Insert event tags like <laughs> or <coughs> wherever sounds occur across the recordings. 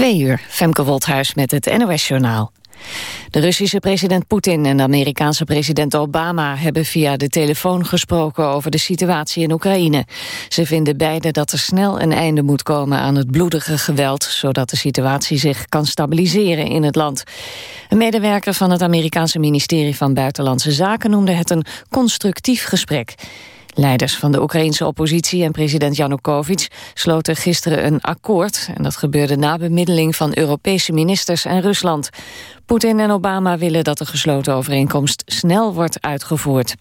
Twee uur, Femke Wolthuis met het NOS-journaal. De Russische president Poetin en de Amerikaanse president Obama hebben via de telefoon gesproken over de situatie in Oekraïne. Ze vinden beide dat er snel een einde moet komen aan het bloedige geweld, zodat de situatie zich kan stabiliseren in het land. Een medewerker van het Amerikaanse ministerie van Buitenlandse Zaken noemde het een constructief gesprek. Leiders van de Oekraïnse oppositie en president Janukovic sloten gisteren een akkoord. En dat gebeurde na bemiddeling van Europese ministers en Rusland. Poetin en Obama willen dat de gesloten overeenkomst snel wordt uitgevoerd.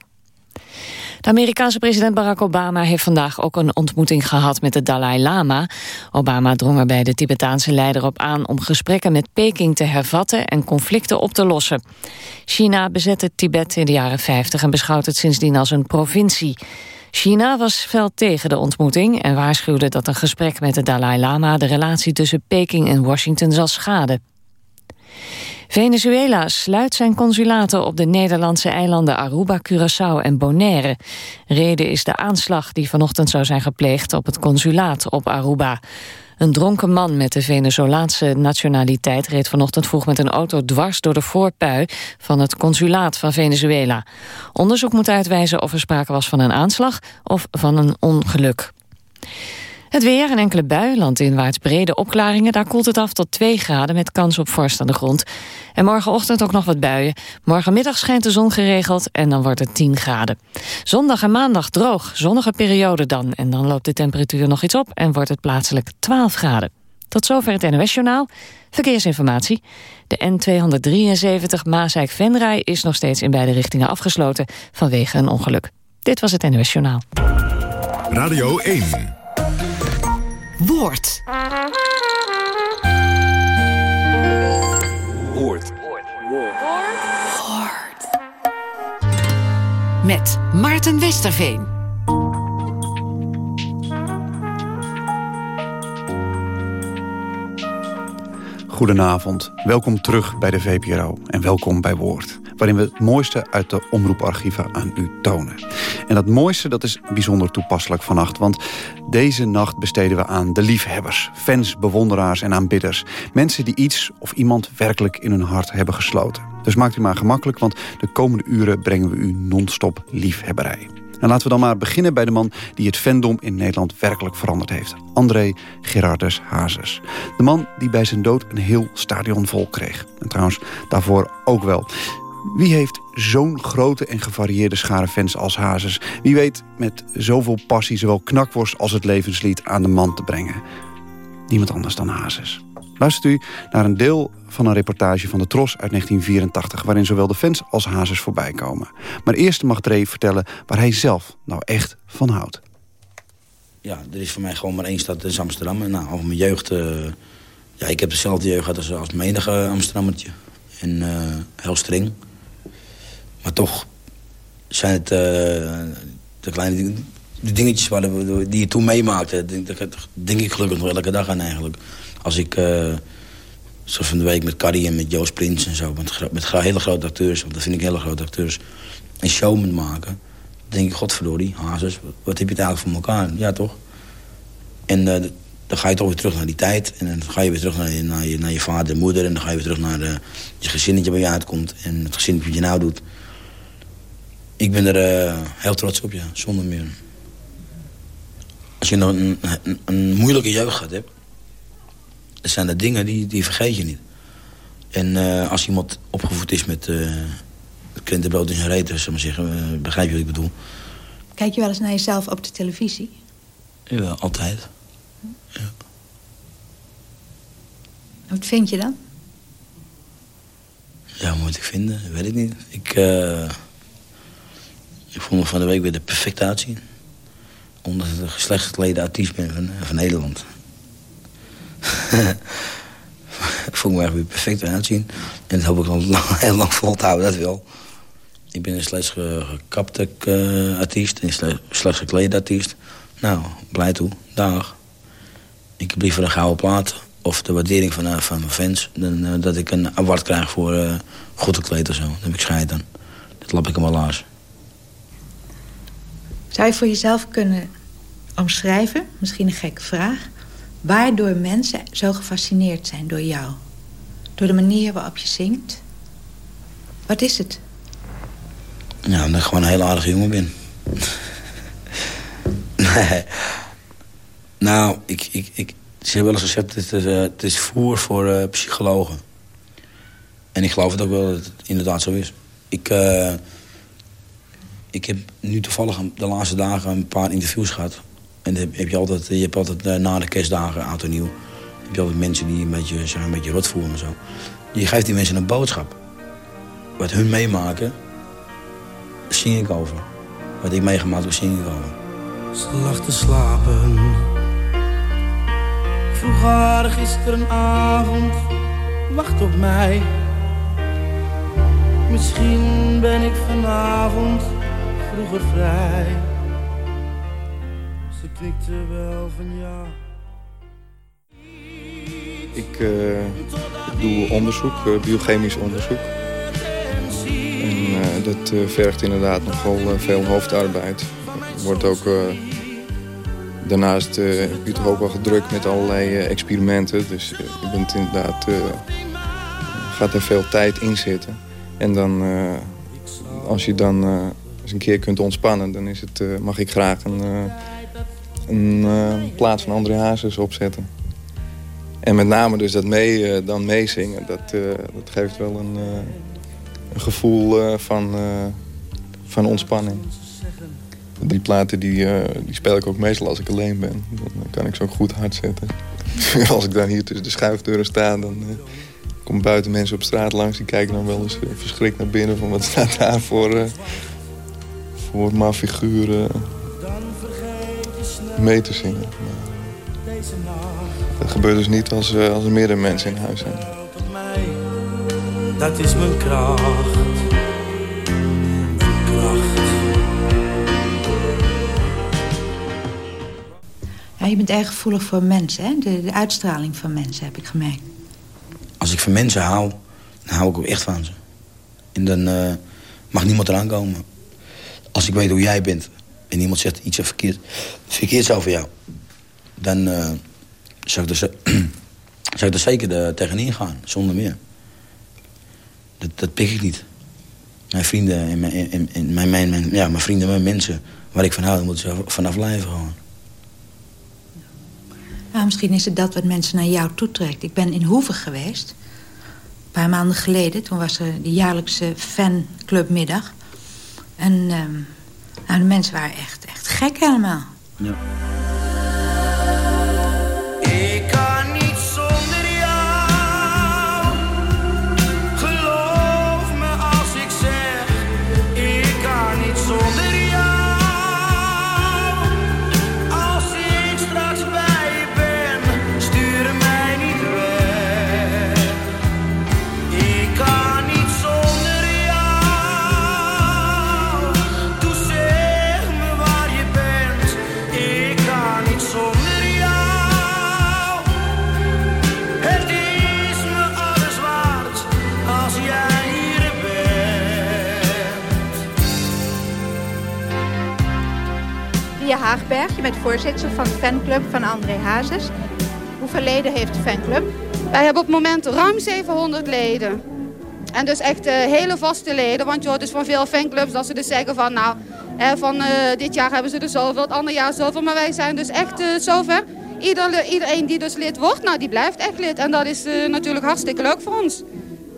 De Amerikaanse president Barack Obama heeft vandaag ook een ontmoeting gehad met de Dalai Lama. Obama drong er bij de Tibetaanse leider op aan om gesprekken met Peking te hervatten en conflicten op te lossen. China bezette Tibet in de jaren 50 en beschouwt het sindsdien als een provincie. China was fel tegen de ontmoeting en waarschuwde dat een gesprek met de Dalai Lama de relatie tussen Peking en Washington zal schaden. Venezuela sluit zijn consulaten op de Nederlandse eilanden Aruba, Curaçao en Bonaire. Reden is de aanslag die vanochtend zou zijn gepleegd op het consulaat op Aruba. Een dronken man met de Venezolaanse nationaliteit reed vanochtend vroeg met een auto dwars door de voorpui van het consulaat van Venezuela. Onderzoek moet uitwijzen of er sprake was van een aanslag of van een ongeluk. Het weer, een enkele bui, landinwaarts brede opklaringen. Daar koelt het af tot 2 graden met kans op vorst aan de grond. En morgenochtend ook nog wat buien. Morgenmiddag schijnt de zon geregeld en dan wordt het 10 graden. Zondag en maandag droog, zonnige periode dan. En dan loopt de temperatuur nog iets op en wordt het plaatselijk 12 graden. Tot zover het NOS-journaal. Verkeersinformatie. De N273 Maasijk-Venray is nog steeds in beide richtingen afgesloten vanwege een ongeluk. Dit was het NOS-journaal. Radio 1. Woord. Woord. Woord. Met Maarten Westerveen. Goedenavond, welkom terug bij de VPRO en welkom bij Woord waarin we het mooiste uit de omroeparchieven aan u tonen. En dat mooiste dat is bijzonder toepasselijk vannacht, want deze nacht besteden we aan de liefhebbers, fans, bewonderaars en aanbidders. Mensen die iets of iemand werkelijk in hun hart hebben gesloten. Dus maakt u maar gemakkelijk, want de komende uren brengen we u non-stop liefhebberij. En laten we dan maar beginnen bij de man die het fandom in Nederland werkelijk veranderd heeft. André Gerardus Hazes. De man die bij zijn dood een heel stadion vol kreeg. En trouwens daarvoor ook wel. Wie heeft zo'n grote en gevarieerde schare fans als Hazes? Wie weet met zoveel passie zowel knakworst als het levenslied aan de man te brengen? Niemand anders dan Hazes. Luistert u naar een deel van een reportage van de Tros uit 1984... waarin zowel de fans als Hazes voorbij komen. Maar eerst mag Dre vertellen waar hij zelf nou echt van houdt. Ja, er is voor mij gewoon maar één stad, dat Amsterdam. Nou, over mijn jeugd... Uh, ja, ik heb dezelfde jeugd als, als menige Amsterdammertje. En uh, heel streng. Maar toch zijn het uh, de kleine de dingetjes waar de, die je toen meemaakte. Daar denk ik gelukkig nog elke dag aan eigenlijk. Als ik, uh, zo van de week met Carrie en met Joost Prins en zo... met, met hele grote acteurs, want dat vind ik hele grote acteurs... een show moet maken, denk ik, godverdorie, Hazes, wat heb je het eigenlijk voor elkaar? Ja, toch? En uh, dan ga je toch weer terug naar die tijd. En dan ga je weer terug naar je, naar je, vader en moeder. En dan ga je weer terug naar je gezinnetje waar je uitkomt. En het gezin wat je nou doet. Ik ben er uh, heel trots op, ja, zonder meer. Als je nog een, een, een, moeilijke jeugd gehad hebt... dan zijn dat dingen die, die vergeet je niet. En uh, als iemand opgevoed is met uh, krentenbrood in zijn reet... Dus, maar zeggen, begrijp je wat ik bedoel? Kijk je wel eens naar jezelf op de televisie? Ja, altijd. Ja. Wat vind je dan? Ja, wat moet ik vinden? Dat weet ik niet. Ik... Uh, ik voel me van de week weer de perfecte uitzien. Omdat ik een geslechtsgeklede artiest ben van, van Nederland. <laughs> ik voel me echt weer perfect uitzien. En dat hoop ik al lang, heel lang vol te houden, dat wel. Ik ben een slechts gekapte uh, artiest. Een slechts geklede artiest. Nou, blij toe. Dag. Ik heb liever een gouden plaat. Of de waardering van, uh, van mijn fans. Dan uh, dat ik een award krijg voor uh, goed gekleed of zo. Dan heb ik scheid aan. Dat lap ik hem al laars. Zou je voor jezelf kunnen omschrijven, misschien een gekke vraag... Waardoor mensen zo gefascineerd zijn door jou. Door de manier waarop je zingt. Wat is het? Ja, omdat ik gewoon een heel aardige jongen ben. <laughs> nee. Nou, ik, ik, ik, ze hebben wel eens gezegd, het is, uh, het is voer voor uh, psychologen. En ik geloof het ook wel dat het inderdaad zo is. Ik, uh, ik heb nu toevallig de laatste dagen een paar interviews gehad. En heb je altijd, je hebt altijd na de kerstdagen, oud en nieuw... heb je altijd mensen die een beetje, zijn een beetje rot voelen en zo. Je geeft die mensen een boodschap. Wat hun meemaken, zing ik over. Wat ik meegemaakt heb, zing ik over. Ze lag te slapen. Ik vroeg haar gisterenavond, wacht op mij. Misschien ben ik vanavond vroeger vrij. Ze knikte wel van ja. Ik uh, doe onderzoek, uh, biochemisch onderzoek. En uh, dat vergt inderdaad nogal veel hoofdarbeid. Wordt ook, daarnaast heb je toch ook wel gedrukt met allerlei experimenten. Dus je bent inderdaad, gaat er veel tijd in zitten. En dan, als je dan een keer kunt ontspannen, dan is het, mag ik graag een, een plaats van André Hazes opzetten. En met name dus dat mee, uh, dan meezingen, dat, uh, dat geeft wel een, uh, een gevoel van, van ontspanning. Die platen die, die speel ik ook meestal als ik alleen ben. Dan kan ik ze ook goed hard zetten. <laughs> als ik dan hier tussen de schuifdeuren sta, dan komen buiten mensen op straat langs. Die kijken dan wel eens verschrikt naar binnen van wat staat daar voor, voor maar figuren mee te zingen. Dat gebeurt dus niet als, uh, als er meerdere mensen in huis zijn. Dat is mijn kracht. kracht. Ja, je bent erg gevoelig voor mensen, hè? De, de, uitstraling van mensen, heb ik gemerkt. Als ik van mensen hou, dan hou ik ook echt van ze. En dan uh, mag niemand eraan komen. Als ik weet hoe jij bent en iemand zegt iets verkeerd, verkeerds over jou... dan... Uh, zou ik er, <clears throat> zou ik er zeker de, tegenin gaan, zonder meer. Dat, dat pik ik niet. Mijn vrienden en mijn, en, en mijn, mijn, ja, mijn vrienden, mijn mensen waar ik van hou, moeten ze vanaf blijven gewoon. Misschien is het dat wat mensen naar jou toetrekt. Ik ben in Hoeven geweest, een paar maanden geleden. Toen was er de jaarlijkse fanclubmiddag. En um, nou, de mensen waren echt, echt gek helemaal. Ja. Haagberg. Je bent voorzitter van de fanclub van André Hazes. Hoeveel leden heeft de fanclub? Wij hebben op het moment ruim 700 leden. En dus echt uh, hele vaste leden. Want je hoort dus van veel fanclubs dat ze dus zeggen van... nou, hè, van uh, dit jaar hebben ze er zoveel, het andere jaar zoveel. Maar wij zijn dus echt uh, zover. Ieder, iedereen die dus lid wordt, nou, die blijft echt lid. En dat is natuurlijk hartstikke leuk voor ons.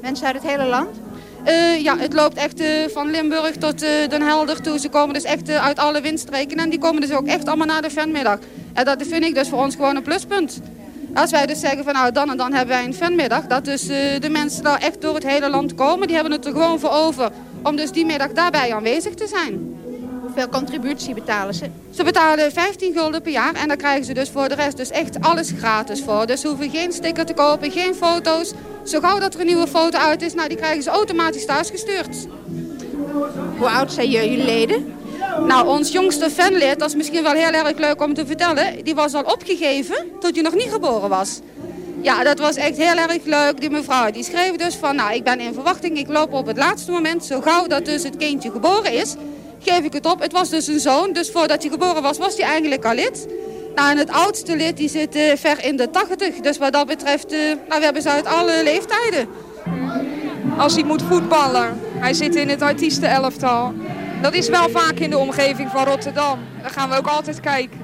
Mensen uit het hele land? Uh, ja, het loopt echt uh, van Limburg tot uh, Den Helder toe. Ze komen dus echt uit alle windstreken en die komen dus ook echt allemaal naar de fanmiddag. En dat vind ik dus voor ons gewoon een pluspunt. Als wij dus zeggen van nou dan en dan hebben wij een fanmiddag, dat dus de mensen daar echt door het hele land komen, die hebben het er gewoon voor over om dus die middag daarbij aanwezig te zijn. Hoeveel contributie betalen ze? Ze betalen 15 gulden per jaar en daar krijgen ze dus voor de rest dus echt alles gratis voor. Dus ze hoeven geen sticker te kopen, geen foto's. Zo gauw dat er een nieuwe foto uit is, nou, die krijgen ze automatisch thuisgestuurd. Hoe oud zijn jullie leden? Nou, ons jongste fanlid, dat is misschien wel heel erg leuk om te vertellen... die was al opgegeven tot hij nog niet geboren was. Ja, dat was echt heel erg leuk. Die mevrouw die schreef dus van, nou, ik ben in verwachting, ik loop op het laatste moment... zo gauw dat dus het kindje geboren is, geef ik het op. Het was dus een zoon, dus voordat hij geboren was, was hij eigenlijk al lid. Nou, en het oudste lid die zit uh, ver in de 80. Dus wat dat betreft, uh, nou, we hebben ze uit alle leeftijden. Als hij moet voetballen. Hij zit in het artiestenelftal. Dat is wel vaak in de omgeving van Rotterdam. Daar gaan we ook altijd kijken.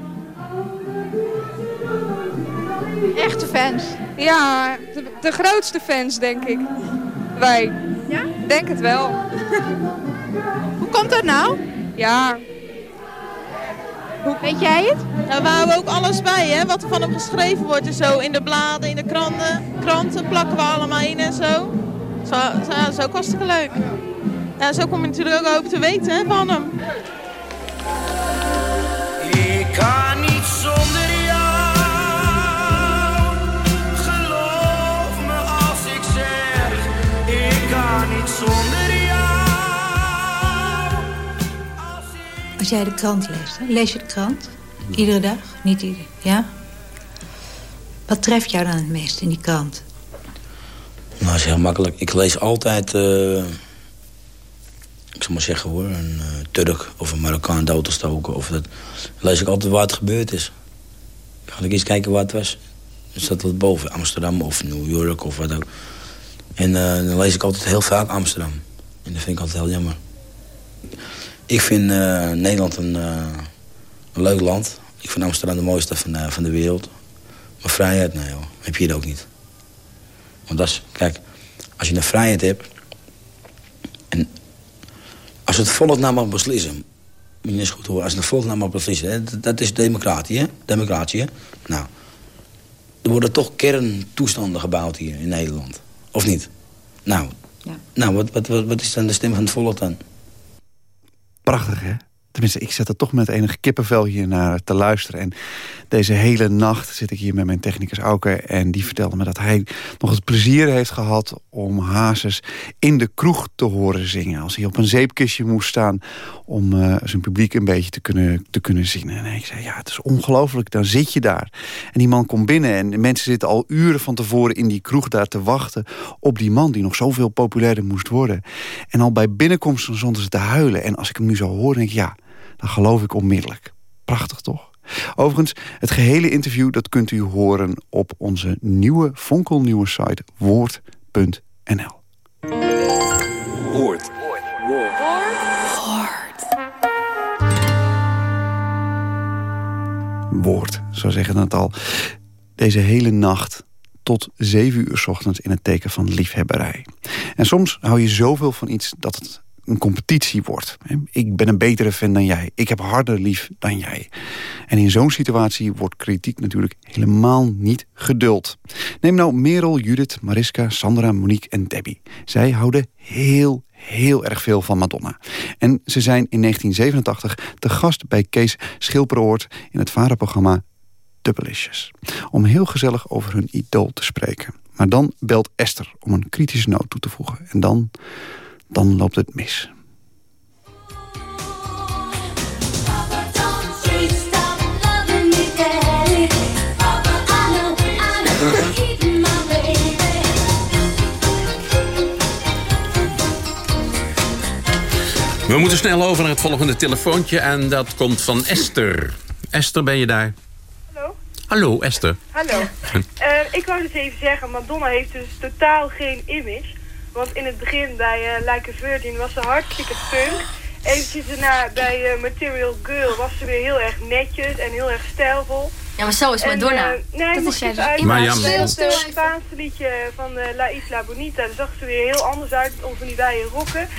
Echte fans? Ja, de, de grootste fans, denk ik. Wij. Ja? Denk het wel. Hoe komt dat nou? Ja. Weet jij het? Nou, we houden ook alles bij, hè? wat er van hem geschreven wordt en zo. In de bladen, in de kranten, kranten plakken we allemaal in en zo. Zo, zo, dat is ook hartstikke leuk. Ja, zo kom je natuurlijk ook over te weten hè, van hem. Ik kan niet zonder jou. Geloof me als ik zeg, ik kan niet zonder Als jij de krant leest, lees je de krant? Iedere dag? Niet iedere, ja? Wat treft jou dan het meest in die krant? Nou, dat is heel makkelijk. Ik lees altijd, uh, ik zal maar zeggen hoor, een uh, Turk of een Marokkaan doodgestoken. Of dat lees ik altijd waar het gebeurd is. Dan ga ik eens kijken waar het was. Dan staat dat boven, Amsterdam of New York of wat ook. En uh, dan lees ik altijd heel vaak Amsterdam. En dat vind ik altijd heel jammer. Ik vind Nederland een, een, leuk land. Ik vind Amsterdam de mooiste van, van de wereld. Maar vrijheid, nee joh, heb je hier ook niet. Want dat is, kijk, als je een vrijheid hebt... en als het volk nou mag beslissen... moet je eens goed horen, als het volk nou mag beslissen... Hè, dat, dat, is democratie, hè? Democratie, hè? Nou, er worden toch kerntoestanden gebouwd hier in Nederland. Of niet? Nou, ja. nou wat, wat, wat, wat is dan de stem van het volk dan? Prachtig, hè? Tenminste, ik zet er toch met enige kippenvel hier naar te luisteren. En deze hele nacht zit ik hier met mijn technicus Auke... en die vertelde me dat hij nog het plezier heeft gehad... om Hazes in de kroeg te horen zingen. Als hij op een zeepkistje moest staan... om uh, zijn publiek een beetje te kunnen, te kunnen zien. En ik zei, ja, het is ongelooflijk, dan zit je daar. En die man komt binnen en de mensen zitten al uren van tevoren... in die kroeg daar te wachten op die man... die nog zoveel populairder moest worden. En al bij binnenkomst stonden ze te huilen. En als ik hem nu zo hoor, denk ik, ja dan geloof ik onmiddellijk. Prachtig toch? Overigens, het gehele interview dat kunt u horen op onze nieuwe fonkelnieuwe site woord.nl. Woord. Woord, zo zeggen het al. Deze hele nacht tot zeven uur s ochtends in het teken van liefhebberij. En soms hou je zoveel van iets dat het een competitie wordt. Ik ben een betere fan dan jij. Ik heb harder lief dan jij. En in zo'n situatie wordt kritiek natuurlijk helemaal niet geduld. Neem nou Merel, Judith, Mariska, Sandra, Monique en Debbie. Zij houden heel, heel erg veel van Madonna. En ze zijn in 1987 te gast bij Kees Schilperoort... in het vaderprogramma Dubbelicious. Om heel gezellig over hun idool te spreken. Maar dan belt Esther om een kritische noot toe te voegen. En dan dan loopt het mis. We moeten snel over naar het volgende telefoontje en dat komt van Esther. Esther, ben je daar? Hallo. Hallo, Esther. Hallo. uh, ik wou dus even zeggen, Madonna heeft dus totaal geen image. Want in het begin bij uh, Like a Virgin was ze hartstikke punk. Eventjes daarna bij uh, Material Girl was ze weer heel erg netjes en heel erg stijlvol. Ja, maar zo is Madonna. En, uh, nee, dat is jij dus uit. Maar ja, het Spaanse liedje van uh, La Isla Bonita. Daar zag ze weer heel anders uit. Onder die wijde rokken.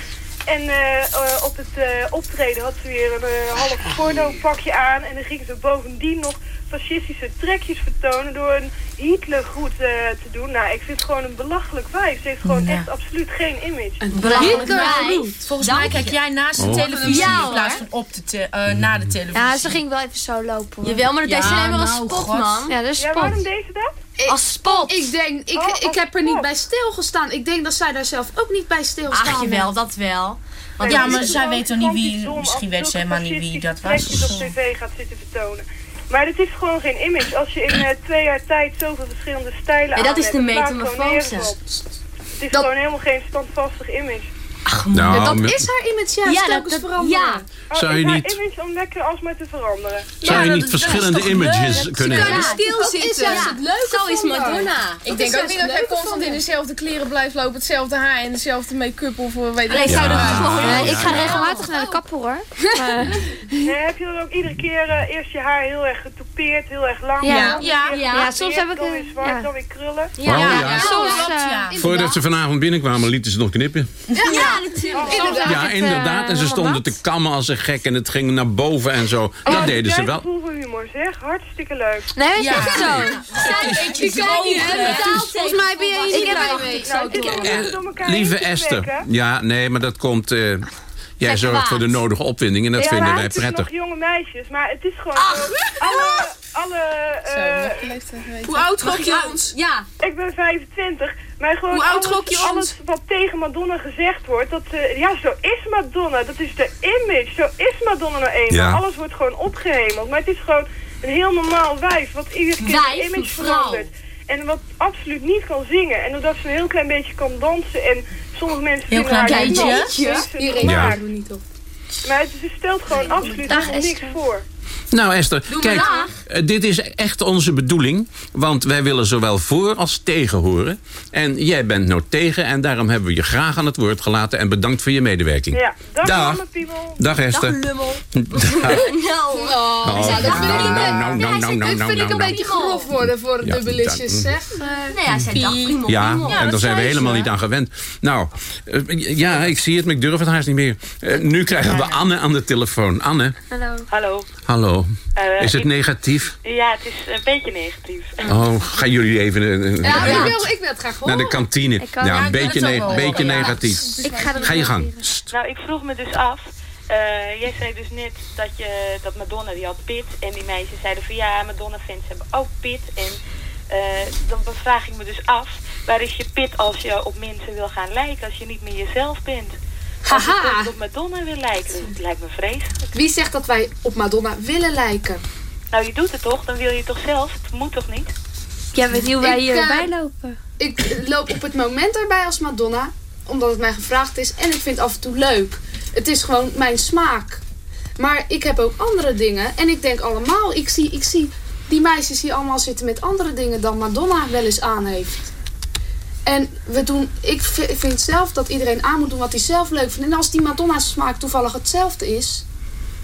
En uh, op het optreden had ze weer een half <laughs> porno pakje aan. En dan ging ze bovendien nog fascistische trekjes vertonen door een Hitlergroet uh, te doen. Nou, ik vind het gewoon een belachelijk wijf. Ze heeft gewoon Ja. echt absoluut geen image. Een belachelijk. Volgens mij kijk jij naast de Oh. televisie Ja, in plaats van op de te- eh, naar de televisie. Ja, ze ging wel even zo lopen. hoor. Jawel, maar dat Ja, is alleen maar als nou, spot, God. man. Ja, dat is Ja, spot. waarom deed ze dat? Als spot. Ik denk, ik, Oh, ik heb er niet bij stilgestaan. Ik denk dat zij daar zelf ook niet bij stilstaan. Ach, jawel, dat wel. Want ja, het maar zij weet toch niet wie... Misschien als weet ze helemaal niet wie dat was. trekjes op tv gaat zitten vertonen. Maar dit is gewoon geen image. Als je in eh, twee jaar tijd zoveel verschillende stijlen Ja, dat aan is hebt, de het metamorfose. Het is Dat- gewoon helemaal geen standvastig image. Nou, Ja, dat is haar image juist Ja, dat- telkens dat- veranderen. ja. Zou je is haar niet- image om lekker alsmaar te veranderen. Zou je niet verschillende images kunnen Ze hebben? kunnen stilzitten. is juist Ja. het leuke Zo is. Madonna. Ik denk ook niet dat jij constant in dezelfde kleren blijft lopen, hetzelfde haar en dezelfde make-up of eh, weet ik zou dat ik ga regelmatig naar de kapper hoor. <laughs> Maar, Nee, heb je dan ook iedere keer eh, eerst je haar heel erg getoupeerd, heel erg lang? Ja. Ja. soms heb ik Dan een- weer zwart, ja. dan weer krullen. Ja. Oh, ja. soms, eh, ja. Voordat ze vanavond binnenkwamen lieten ze nog knippen. Ja, natuurlijk. Inderdaad. Ja, het, inderdaad. eh, En ze stonden te kammen als een gek en het ging naar boven en zo. Dat Oh, deden ze wel. humor, zeg. Hartstikke leuk. Nee, is Ja. echt zo. Niet, hè. Volgens mij ben je hier niet blij mee. Nou, dit is Eh, lieve Esther. trekken. Ja, nee, maar dat komt... eh, jij zorgt voor de nodige opwinding en dat ja, vinden wij het is nog prettig. jonge meisjes, maar het is gewoon. Alle, alle, eh, Hoe oud gok je ons? Ja. ik ben 25, maar gewoon Hoe oud alles, je ons? alles wat tegen Madonna gezegd wordt, dat, eh, ja, zo is Madonna. Dat is de image, zo is Madonna nou eenmaal. Ja. Alles wordt gewoon opgehemeld, maar het is gewoon een heel normaal wijf, wat iedere keer Wijf, de image verandert. En wat absoluut niet kan zingen. En doordat ze een heel klein beetje kan dansen en sommige mensen Heel vinden haar klein niet beetje. Ja. maar. daar doe niet op. Maar het, ze stelt gewoon absoluut niks voor. Nou Esther, Doe kijk, eh, dit is echt onze bedoeling. Want wij willen zowel voor als tegen horen. En jij bent nou tegen en daarom hebben we je graag aan het woord gelaten. En bedankt voor je medewerking. Ja, dag, Dag. Piemel. Dag Dag, Esther. lummel. Dag. Nou. Oh, Ja, dat vind ik nou, een- nou, nou, Ja, nou, nou, nou, vind ik nou, een nou. beetje grof worden voor Ja, dubbelisjes, zeg. Eh, Nee, hij zei dag, prima. Ja, en daar zijn we helemaal niet aan gewend. Nou, eh, ja, ik zie het, maar ik durf het haast niet meer. Eh, nu krijgen we Anne aan de telefoon. Anne, Hallo. Hallo. hallo. Eh, Is het ik- negatief? Ja, het is een beetje negatief. Oh, gaan jullie even eh, Ja, ik wil, ik wil het graag horen. naar de kantine? Kan- Ja, Ja, een beetje, ne- ja. negatief. Ik ga er Ga je gang. Nou, ik vroeg me dus af. eh, jij zei dus net dat, je, dat Madonna die had pit. En die meisjes zeiden van ja, Madonna-fans hebben ook pit. En eh, dan vraag ik me dus af. Waar is je pit als je op mensen wil gaan lijken? Als je niet meer jezelf bent? Haha. toch op Madonna wil lijken. Dat lijkt me vreselijk. Wie zegt dat wij op Madonna willen lijken? Nou, je doet het toch? Dan wil je toch zelf? Het moet toch niet? Jij weet niet hoe wij Ik, eh, hierbij lopen. Ik loop op het moment erbij als Madonna, omdat het mij gevraagd is. En ik vind het af en toe leuk. Het is gewoon mijn smaak. Maar ik heb ook andere dingen. En ik denk allemaal, ik zie, ik zie die meisjes hier allemaal zitten met andere dingen dan Madonna wel eens aan heeft. En we doen, ik vind zelf dat iedereen aan moet doen wat hij zelf leuk vindt. En als die Madonna's smaak toevallig hetzelfde is,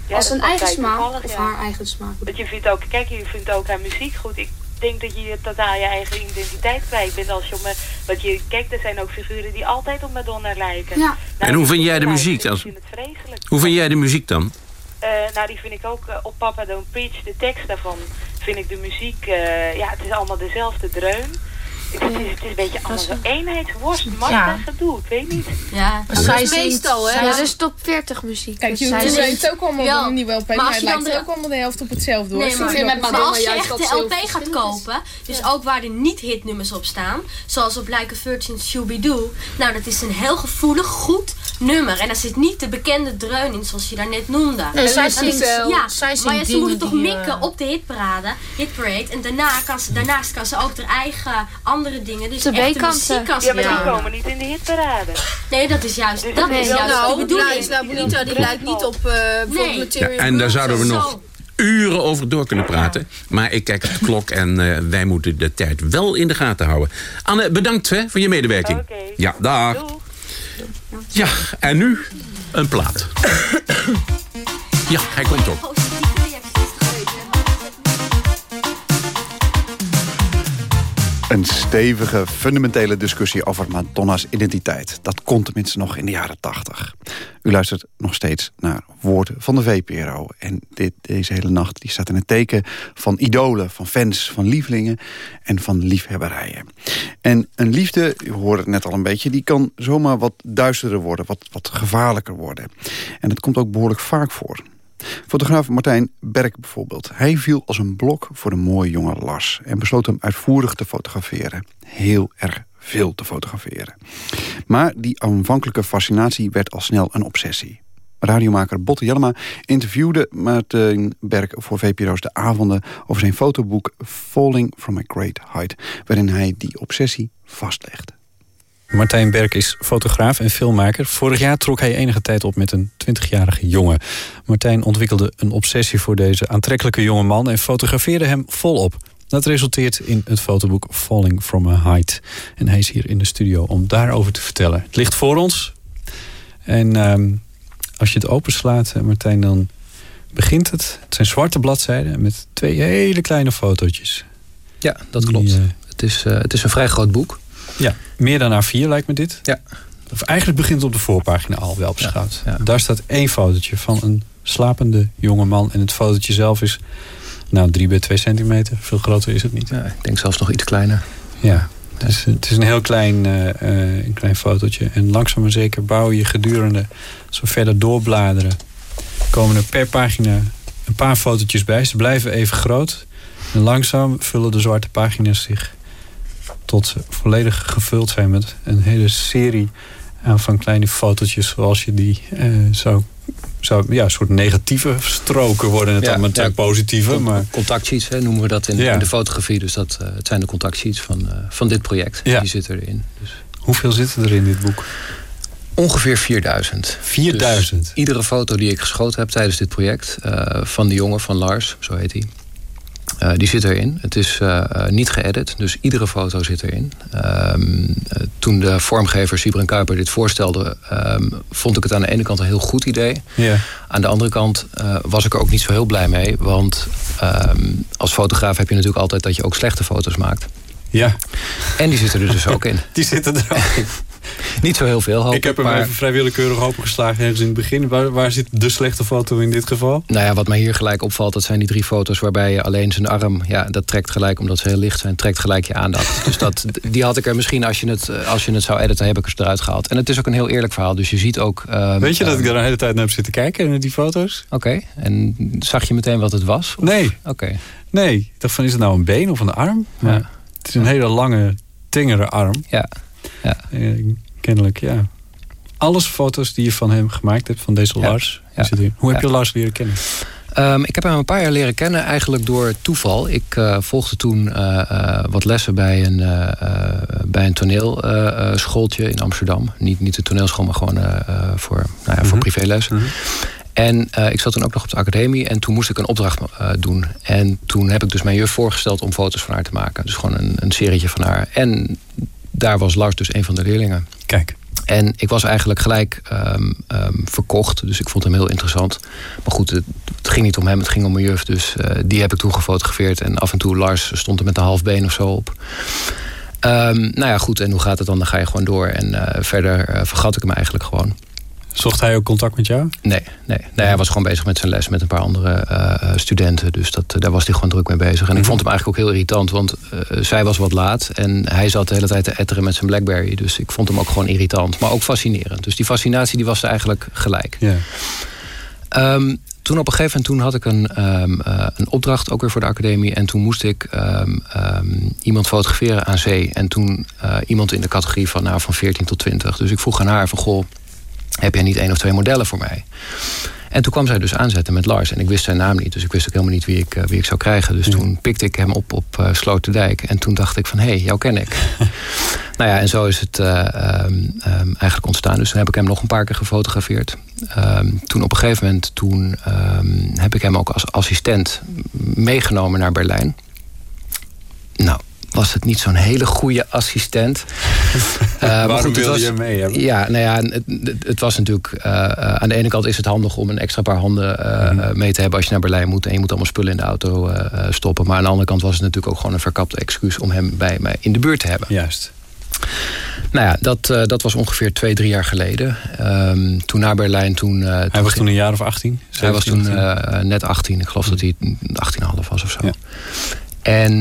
Ja, als zijn eigen smaak, of ja. haar eigen smaak. Want je vindt ook, kijk, je vindt ook haar muziek goed. Ik denk dat je totaal je eigen identiteit kwijt bent als je op me. Want je, kijk, er zijn ook figuren die altijd op Madonna lijken. Ja. Nou, En hoe vind jij de muziek Ik dan? vind het vreselijk. Hoe vind jij de muziek dan? Eh, nou, die vind ik ook eh, op Papa Don't Preach, de tekst daarvan, vind ik de muziek, eh, ja, het is allemaal dezelfde dreun. Ik, het, is, het is een beetje allemaal zo eenheidsworst, massa Ja. gedoe, ik weet niet. Ja. Maar zij zingt- Ja, zij- dat is top 40 muziek. Kijk, Dus zingt- heeft ook allemaal Ja. een nieuwe LP, Maar maar het je dan lijkt de- ook allemaal de helft op hetzelfde hoor. Nee, maar, maar Madonna als je juist echt dat de LP gaat is. kopen, dus ook waar de niet-hitnummers op staan, zoals op Like a Virgin Shooby-Doo, nou dat is een heel gevoelig, goed nummer. En daar zit niet de bekende dreun in, zoals je daar net noemde. Nee, zij Dat zingt is- wel. Ja, Zij maar ja, ze moeten toch die, mikken eh, op de hitparade, hitparade. En daarna kan ze, daarnaast kan ze ook haar eigen andere dingen, dus De echte B-kanten. muziek kan ze Ja, maar die komen niet in de hitparade. Nee, dat is juist, dat Nee, is juist Nou, de bedoeling. Laisla Bonita die lijkt niet op eh bijvoorbeeld Nee. Material Ja, en daar zouden we nog uren over door kunnen praten. Maar ik kijk op de klok en eh, wij moeten de tijd wel in de gaten houden. Anne, bedankt hè, voor je medewerking. Oké. Ja, dag. Ja, en nu een plaat. <coughs> Ja, hij komt op. Een stevige, fundamentele discussie over Madonna's identiteit. Dat kon tenminste nog in de jaren tachtig. U luistert nog steeds naar Woord van de VPRO. En dit, deze hele nacht die staat in het teken van idolen, van fans, van lievelingen en van liefhebberijen. En een liefde, u hoorde het net al een beetje, die kan zomaar wat duisterder worden, wat, wat gevaarlijker worden. En dat komt ook behoorlijk vaak voor. Fotograaf Martijn Berk bijvoorbeeld. Hij viel als een blok voor de mooie jonge Lars... en besloot hem uitvoerig te fotograferen. Heel erg veel te fotograferen. Maar die aanvankelijke fascinatie werd al snel een obsessie. Radiomaker Botte Jellema interviewde Martijn Berk voor VPRO's De Avonden... over zijn fotoboek Falling from a Great Height... waarin hij die obsessie vastlegt. Martijn Berk is fotograaf en filmmaker. Vorig jaar trok hij enige tijd op met een 20-jarige jongen. Martijn ontwikkelde een obsessie voor deze aantrekkelijke jonge man... en fotografeerde hem volop. Dat resulteert in het fotoboek Falling from a Height. En hij is hier in de studio om daarover te vertellen. Het ligt voor ons. En ehm, als je het openslaat, eh, Martijn, dan begint het. Het zijn zwarte bladzijden met twee hele kleine fotootjes. Ja, dat klopt. Die, eh, het, is, eh, het is een vrij groot boek. Ja, meer dan A4 lijkt me dit. Ja. Of eigenlijk begint het op de voorpagina al wel beschouwd. Daar staat één fotootje van een slapende jonge man. En het fotootje zelf is nou 3 bij 2 centimeter. Veel groter is het niet. Ja, ik denk zelfs nog iets kleiner. Ja, het is, het is een heel klein, eh, eh, een klein fotootje. En langzaam maar zeker bouw je gedurende zo verder doorbladeren. Komen er per pagina een paar fotootjes bij. Ze blijven even groot. En langzaam vullen de zwarte pagina's zich tot ze volledig gevuld zijn met een hele serie aan van kleine fotootjes zoals je die eh, zou, zou ja, een soort negatieve stroken worden het dan met positieve. con- Maar Contactsheets hè, noemen we dat in, Ja. in de fotografie. Dus dat, eh, het zijn de contactsheets van, eh, van dit project. Ja. Die zitten erin. Dus hoeveel zitten er in dit boek? ongeveer 4000. 4000? Dus iedere foto die ik geschoten heb tijdens dit project... van de jongen, van Lars, zo heet hij... eh, die zit erin. Het is eh, eh, niet geëdit, dus iedere foto zit erin. Ehm, eh, toen de vormgever Sibren Kuiper dit voorstelde... ehm, vond ik het aan de ene kant een heel goed idee. Aan de andere kant was ik er ook niet zo heel blij mee. Want ehm, als fotograaf heb je natuurlijk altijd dat je ook slechte foto's maakt. Ja. En die zitten er dus ook in. <laughs> Die zitten er ook in. Niet zo heel veel, hoop Ik heb hem maar- even vrij willekeurig opengeslagen ergens in het begin. Waar, waar zit de slechte foto in dit geval? Nou ja, wat mij hier gelijk opvalt, dat zijn die drie foto's waarbij je alleen zijn arm, ja, dat trekt gelijk, omdat ze heel licht zijn, trekt gelijk je aandacht. <laughs> Dus dat, die had ik er misschien, als je het, als je het zou editen, heb ik er eruit gehaald. En het is ook een heel eerlijk verhaal, dus je ziet ook. ehm, Weet je dat ehm, ik daar een hele tijd naar heb zitten kijken, naar die foto's? Oké, en zag je meteen wat het was? Of- Nee. Oké. Nee, ik dacht van, is het nou een been of een arm? Maar Het is een hele lange, tengere arm. Ja. Ja. kennelijk, ja. Alles foto's die je van hem gemaakt hebt, van deze. Lars. Hoe heb je Lars leren kennen? Ehm, ik heb hem een paar jaar leren kennen, eigenlijk door toeval. Ik eh, volgde toen eh, eh, wat lessen bij een, eh, eh, bij een toneelschooltje in Amsterdam. Niet, niet de toneelschool, maar gewoon eh, eh, voor, nou ja, voor privéles. En eh, ik zat toen ook nog op de academie en toen moest ik een opdracht eh, doen. En toen heb ik dus mijn juf voorgesteld om foto's van haar te maken. Dus gewoon een, een serietje van haar. En daar was Lars dus een van de leerlingen. Kijk. En ik was eigenlijk gelijk ehm, ehm, verkocht. Dus ik vond hem heel interessant. Maar goed, het, het ging niet om hem, het ging om mijn juf. Dus eh, die heb ik toen gefotografeerd. En af en toe Lars stond er met een half been of zo op. Ehm, nou ja, goed. En hoe gaat het dan? Dan ga je gewoon door. En eh, verder eh, vergat ik hem eigenlijk gewoon. Zocht hij ook contact met jou? Nee, nee. nee hij was gewoon bezig met zijn les met een paar andere eh, studenten. Dus dat, daar was hij gewoon druk mee bezig. En ik vond hem eigenlijk ook heel irritant, want eh, zij was wat laat. En hij zat de hele tijd te etteren met zijn Blackberry. Dus ik vond hem ook gewoon irritant, maar ook fascinerend. Dus die fascinatie die was er eigenlijk gelijk. Ja. Ehm, toen op een gegeven moment toen had ik een, ehm, eh, een opdracht, ook weer voor de academie. En toen moest ik ehm, ehm, iemand fotograferen aan zee. En toen eh, iemand in de categorie van, nou, van 14 tot 20. Dus ik vroeg aan haar van, goh, heb jij niet één of twee modellen voor mij? En toen kwam zij dus aanzetten met Lars. En ik wist zijn naam niet, dus ik wist ook helemaal niet wie ik, eh, wie ik zou krijgen. Dus toen pikte ik hem op op uh, Sloterdijk. En toen dacht ik van, hé, hey, jou ken ik. <laughs> nou ja, en zo is het uh, um, um, eigenlijk ontstaan. Dus toen heb ik hem nog een paar keer gefotografeerd. Um, toen op een gegeven moment toen, heb ik hem ook als assistent meegenomen naar Berlijn. Nou, was het niet zo'n hele goede assistent. <laughs> Uh, Waarom goed, wil was, je mee hebben? Ja, nou ja, het, het was natuurlijk... Uh, uh, aan de ene kant is het handig om een extra paar handen mm. mee te hebben... als je naar Berlijn moet en je moet allemaal spullen in de auto stoppen. Maar aan de andere kant was het natuurlijk ook gewoon een verkapte excuus... om hem bij mij in de buurt te hebben. Juist. Nou ja, dat, dat was ongeveer twee, drie jaar geleden. Um, toen naar Berlijn, toen... hij toen was toen een jaar of 18? Hij was toen net 18. Ik geloof dat hij 18,5 was of zo. Ja. En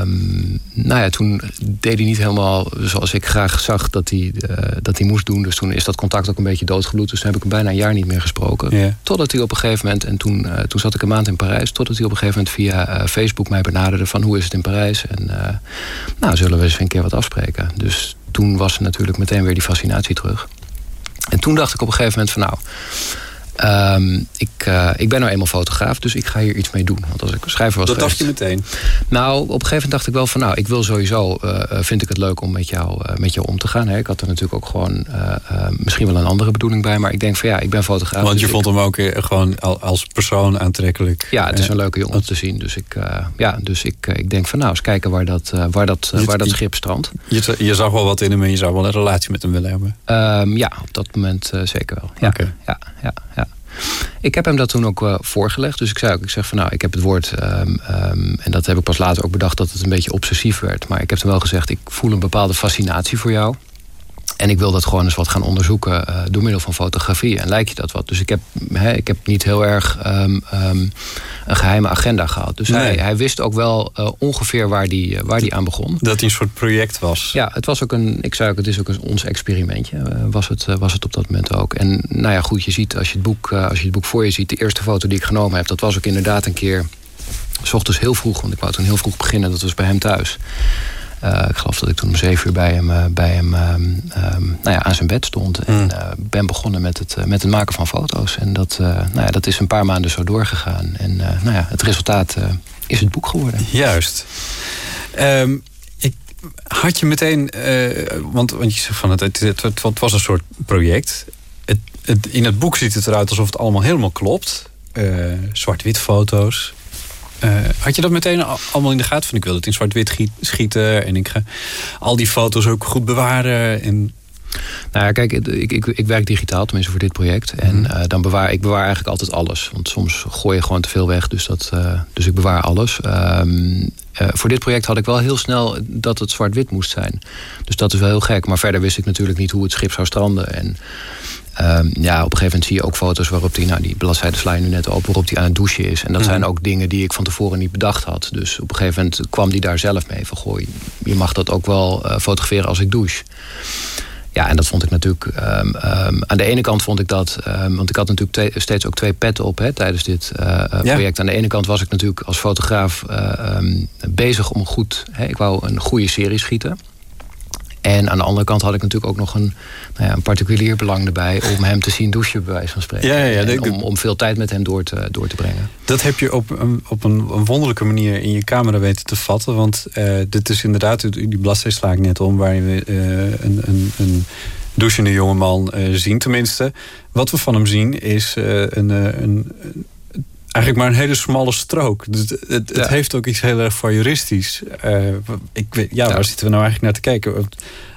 um, nou ja, toen deed hij niet helemaal zoals ik graag zag dat hij, uh, dat hij moest doen. Dus toen is dat contact ook een beetje doodgebloed. Dus toen heb ik hem bijna een jaar niet meer gesproken. Yeah. Totdat hij op een gegeven moment, en toen, uh, toen zat ik een maand in Parijs... totdat hij op een gegeven moment via uh, Facebook mij benaderde van hoe is het in Parijs. En nou, zullen we eens een keer wat afspreken. Dus toen was natuurlijk meteen weer die fascinatie terug. En toen dacht ik op een gegeven moment van nou... Ehm, ik, eh, ik ben nou eenmaal fotograaf, dus ik ga hier iets mee doen. Want als ik schrijver was Dat dacht je meteen. Nou, op een gegeven moment dacht ik wel van... nou, ik wil sowieso, eh, eh, vind ik het leuk om met jou, met jou om te gaan. Hè. Ik had er natuurlijk ook gewoon misschien wel een andere bedoeling bij... maar ik denk van ja, ik ben fotograaf. Want dus je ik- vond hem ook gewoon al- als persoon aantrekkelijk. Ja, het is een leuke jongen om te zien. Dus ik, ja, dus ik, ik denk van nou, eens kijken waar dat, waar dat, Je- waar dat schip strandt. Je, je zag wel wat in hem en je zou wel een relatie met hem willen hebben. Ehm, ja, op dat moment zeker wel. Ja, ja, ja, ja. Ik heb hem dat toen ook eh, voorgelegd. Dus ik zei ook, ik zeg van nou, ik heb het woord... ehm, ehm, en dat heb ik pas later ook bedacht dat het een beetje obsessief werd. Maar ik heb hem wel gezegd, ik voel een bepaalde fascinatie voor jou. En ik wil dat gewoon eens wat gaan onderzoeken eh, door middel van fotografie. En lijkt je dat wat? Dus ik heb, ik heb niet heel erg ehm, ehm, een geheime agenda gehad. Dus hij, Nee. hij wist ook wel eh, ongeveer waar die, eh, waar die aan begon. Dat hij een soort project was. Ja, het was ook een, ik zei ook, het is ook een, ons experimentje. was, het, was het op dat moment ook. En nou ja, goed, je ziet als je, het boek, als je het boek voor je ziet, de eerste foto die ik genomen heb, dat was ook inderdaad een keer. S ochtends heel vroeg, want ik wou toen heel vroeg beginnen. Dat was bij hem thuis. Eh, ik geloof dat ik toen om zeven uur bij hem, eh, bij hem ehm, ehm, nou ja, aan zijn bed stond. En eh, ben begonnen met het, met het maken van foto's. En dat, nou ja, dat is een paar maanden zo doorgegaan. En nou ja, het resultaat is het boek geworden. Juist. Ehm, ik, had je meteen, want, want je zegt van het, het, het, het was een soort project. Het, het, in het boek ziet het eruit alsof het allemaal helemaal klopt. Zwart-wit foto's. Eh, had je dat meteen al- allemaal in de gaten? Van ik wil het in zwart-wit schieten en ik ga al die foto's ook goed bewaren. En Nou ja, kijk, ik, ik, ik werk digitaal, tenminste voor dit project. En Mhm. eh, dan bewaar ik bewaar eigenlijk altijd alles. Want soms gooi je gewoon te veel weg, dus, dat, eh, dus ik bewaar alles. Ehm, eh, voor dit project had ik wel heel snel dat het zwart-wit moest zijn. Dus dat is wel heel gek. Maar verder wist ik natuurlijk niet hoe het schip zou stranden. En ehm, ja, op een gegeven moment zie je ook foto's waarop die, nou die bladzijde sla je nu net op, waarop die aan het douchen is. En dat Mhm. zijn ook dingen die ik van tevoren niet bedacht had. Dus op een gegeven moment kwam die daar zelf mee van, gooi, je mag dat ook wel eh, fotograferen als ik douche. Ja, en dat vond ik natuurlijk. ehm, ehm, aan de ene kant vond ik dat. want ik had natuurlijk steeds ook twee petten op hè, tijdens dit eh, eh, Ja. project. Aan de ene kant was ik natuurlijk als fotograaf bezig om een goed. Hè, ik wou een goede serie schieten. En aan de andere kant had ik natuurlijk ook nog een, nou ja, een particulier belang erbij om hem te zien douchen, bij wijze van spreken. Ja, En om, om veel tijd met hem door te, door te brengen. Dat heb je op een, op een, een wonderlijke manier in je camera weten te vatten. Want eh, dit is inderdaad, die bladzijde sla ik net om... waarin we eh, een, een, een douchende jongeman eh zien tenminste. Wat we van hem zien is een, een- eigenlijk maar een hele smalle strook. Het het, het Ja. heeft ook iets heel erg voyeuristisch. Eh, ik weet, ja, waar zitten we nou eigenlijk naar te kijken?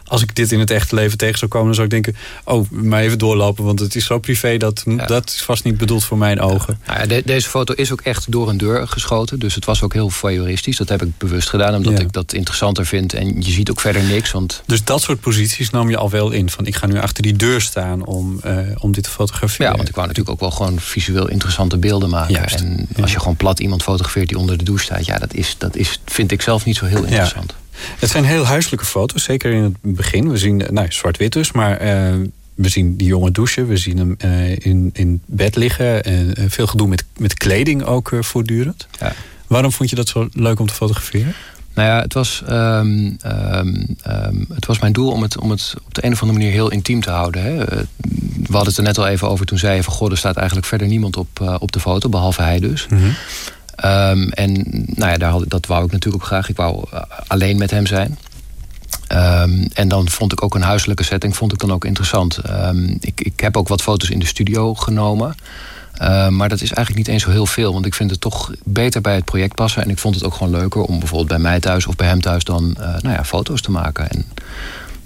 Als ik dit in het echte leven tegen zou komen, dan zou ik denken... oh, maar even doorlopen, want het is zo privé... dat, dat is vast niet bedoeld voor mijn ogen. Nou ja, de- deze foto is ook echt door een deur geschoten. Dus het was ook heel voyeuristisch. Dat heb ik bewust gedaan, omdat ik dat interessanter vind. En je ziet ook verder niks. Want Dus dat soort posities nam je al wel in. Van ik ga nu achter die deur staan om, eh, om dit te fotograferen. ja, want ik wou natuurlijk ook wel gewoon visueel interessante beelden maken. Juist, En als je gewoon plat iemand fotografeert die onder de douche staat... ja, dat, is, dat is, vind ik zelf niet zo heel interessant. Het zijn heel huiselijke foto's, zeker in het begin. We zien, nou, zwart-wit dus, maar eh, we zien die jongen douchen. We zien hem eh, in, in bed liggen. En eh, veel gedoe met, met kleding ook voortdurend. Ja. Waarom vond je dat zo leuk om te fotograferen? Nou ja, het was, ehm, ehm, ehm, het was mijn doel om het, om het op de een of andere manier heel intiem te houden. Hè. We hadden het er net al even over toen zei je van... goh, er staat eigenlijk verder niemand op, op de foto, behalve hij dus. Ehm, en nou ja, daar had, dat wou ik natuurlijk ook graag. Ik wou eh, alleen met hem zijn. Ehm, en dan vond ik ook een huiselijke setting vond ik dan ook interessant. Ehm, ik, ik heb ook wat foto's in de studio genomen. Maar dat is eigenlijk niet eens zo heel veel. Want ik vind het toch beter bij het project passen. En ik vond het ook gewoon leuker om bijvoorbeeld bij mij thuis of bij hem thuis dan eh, nou ja, foto's te maken. En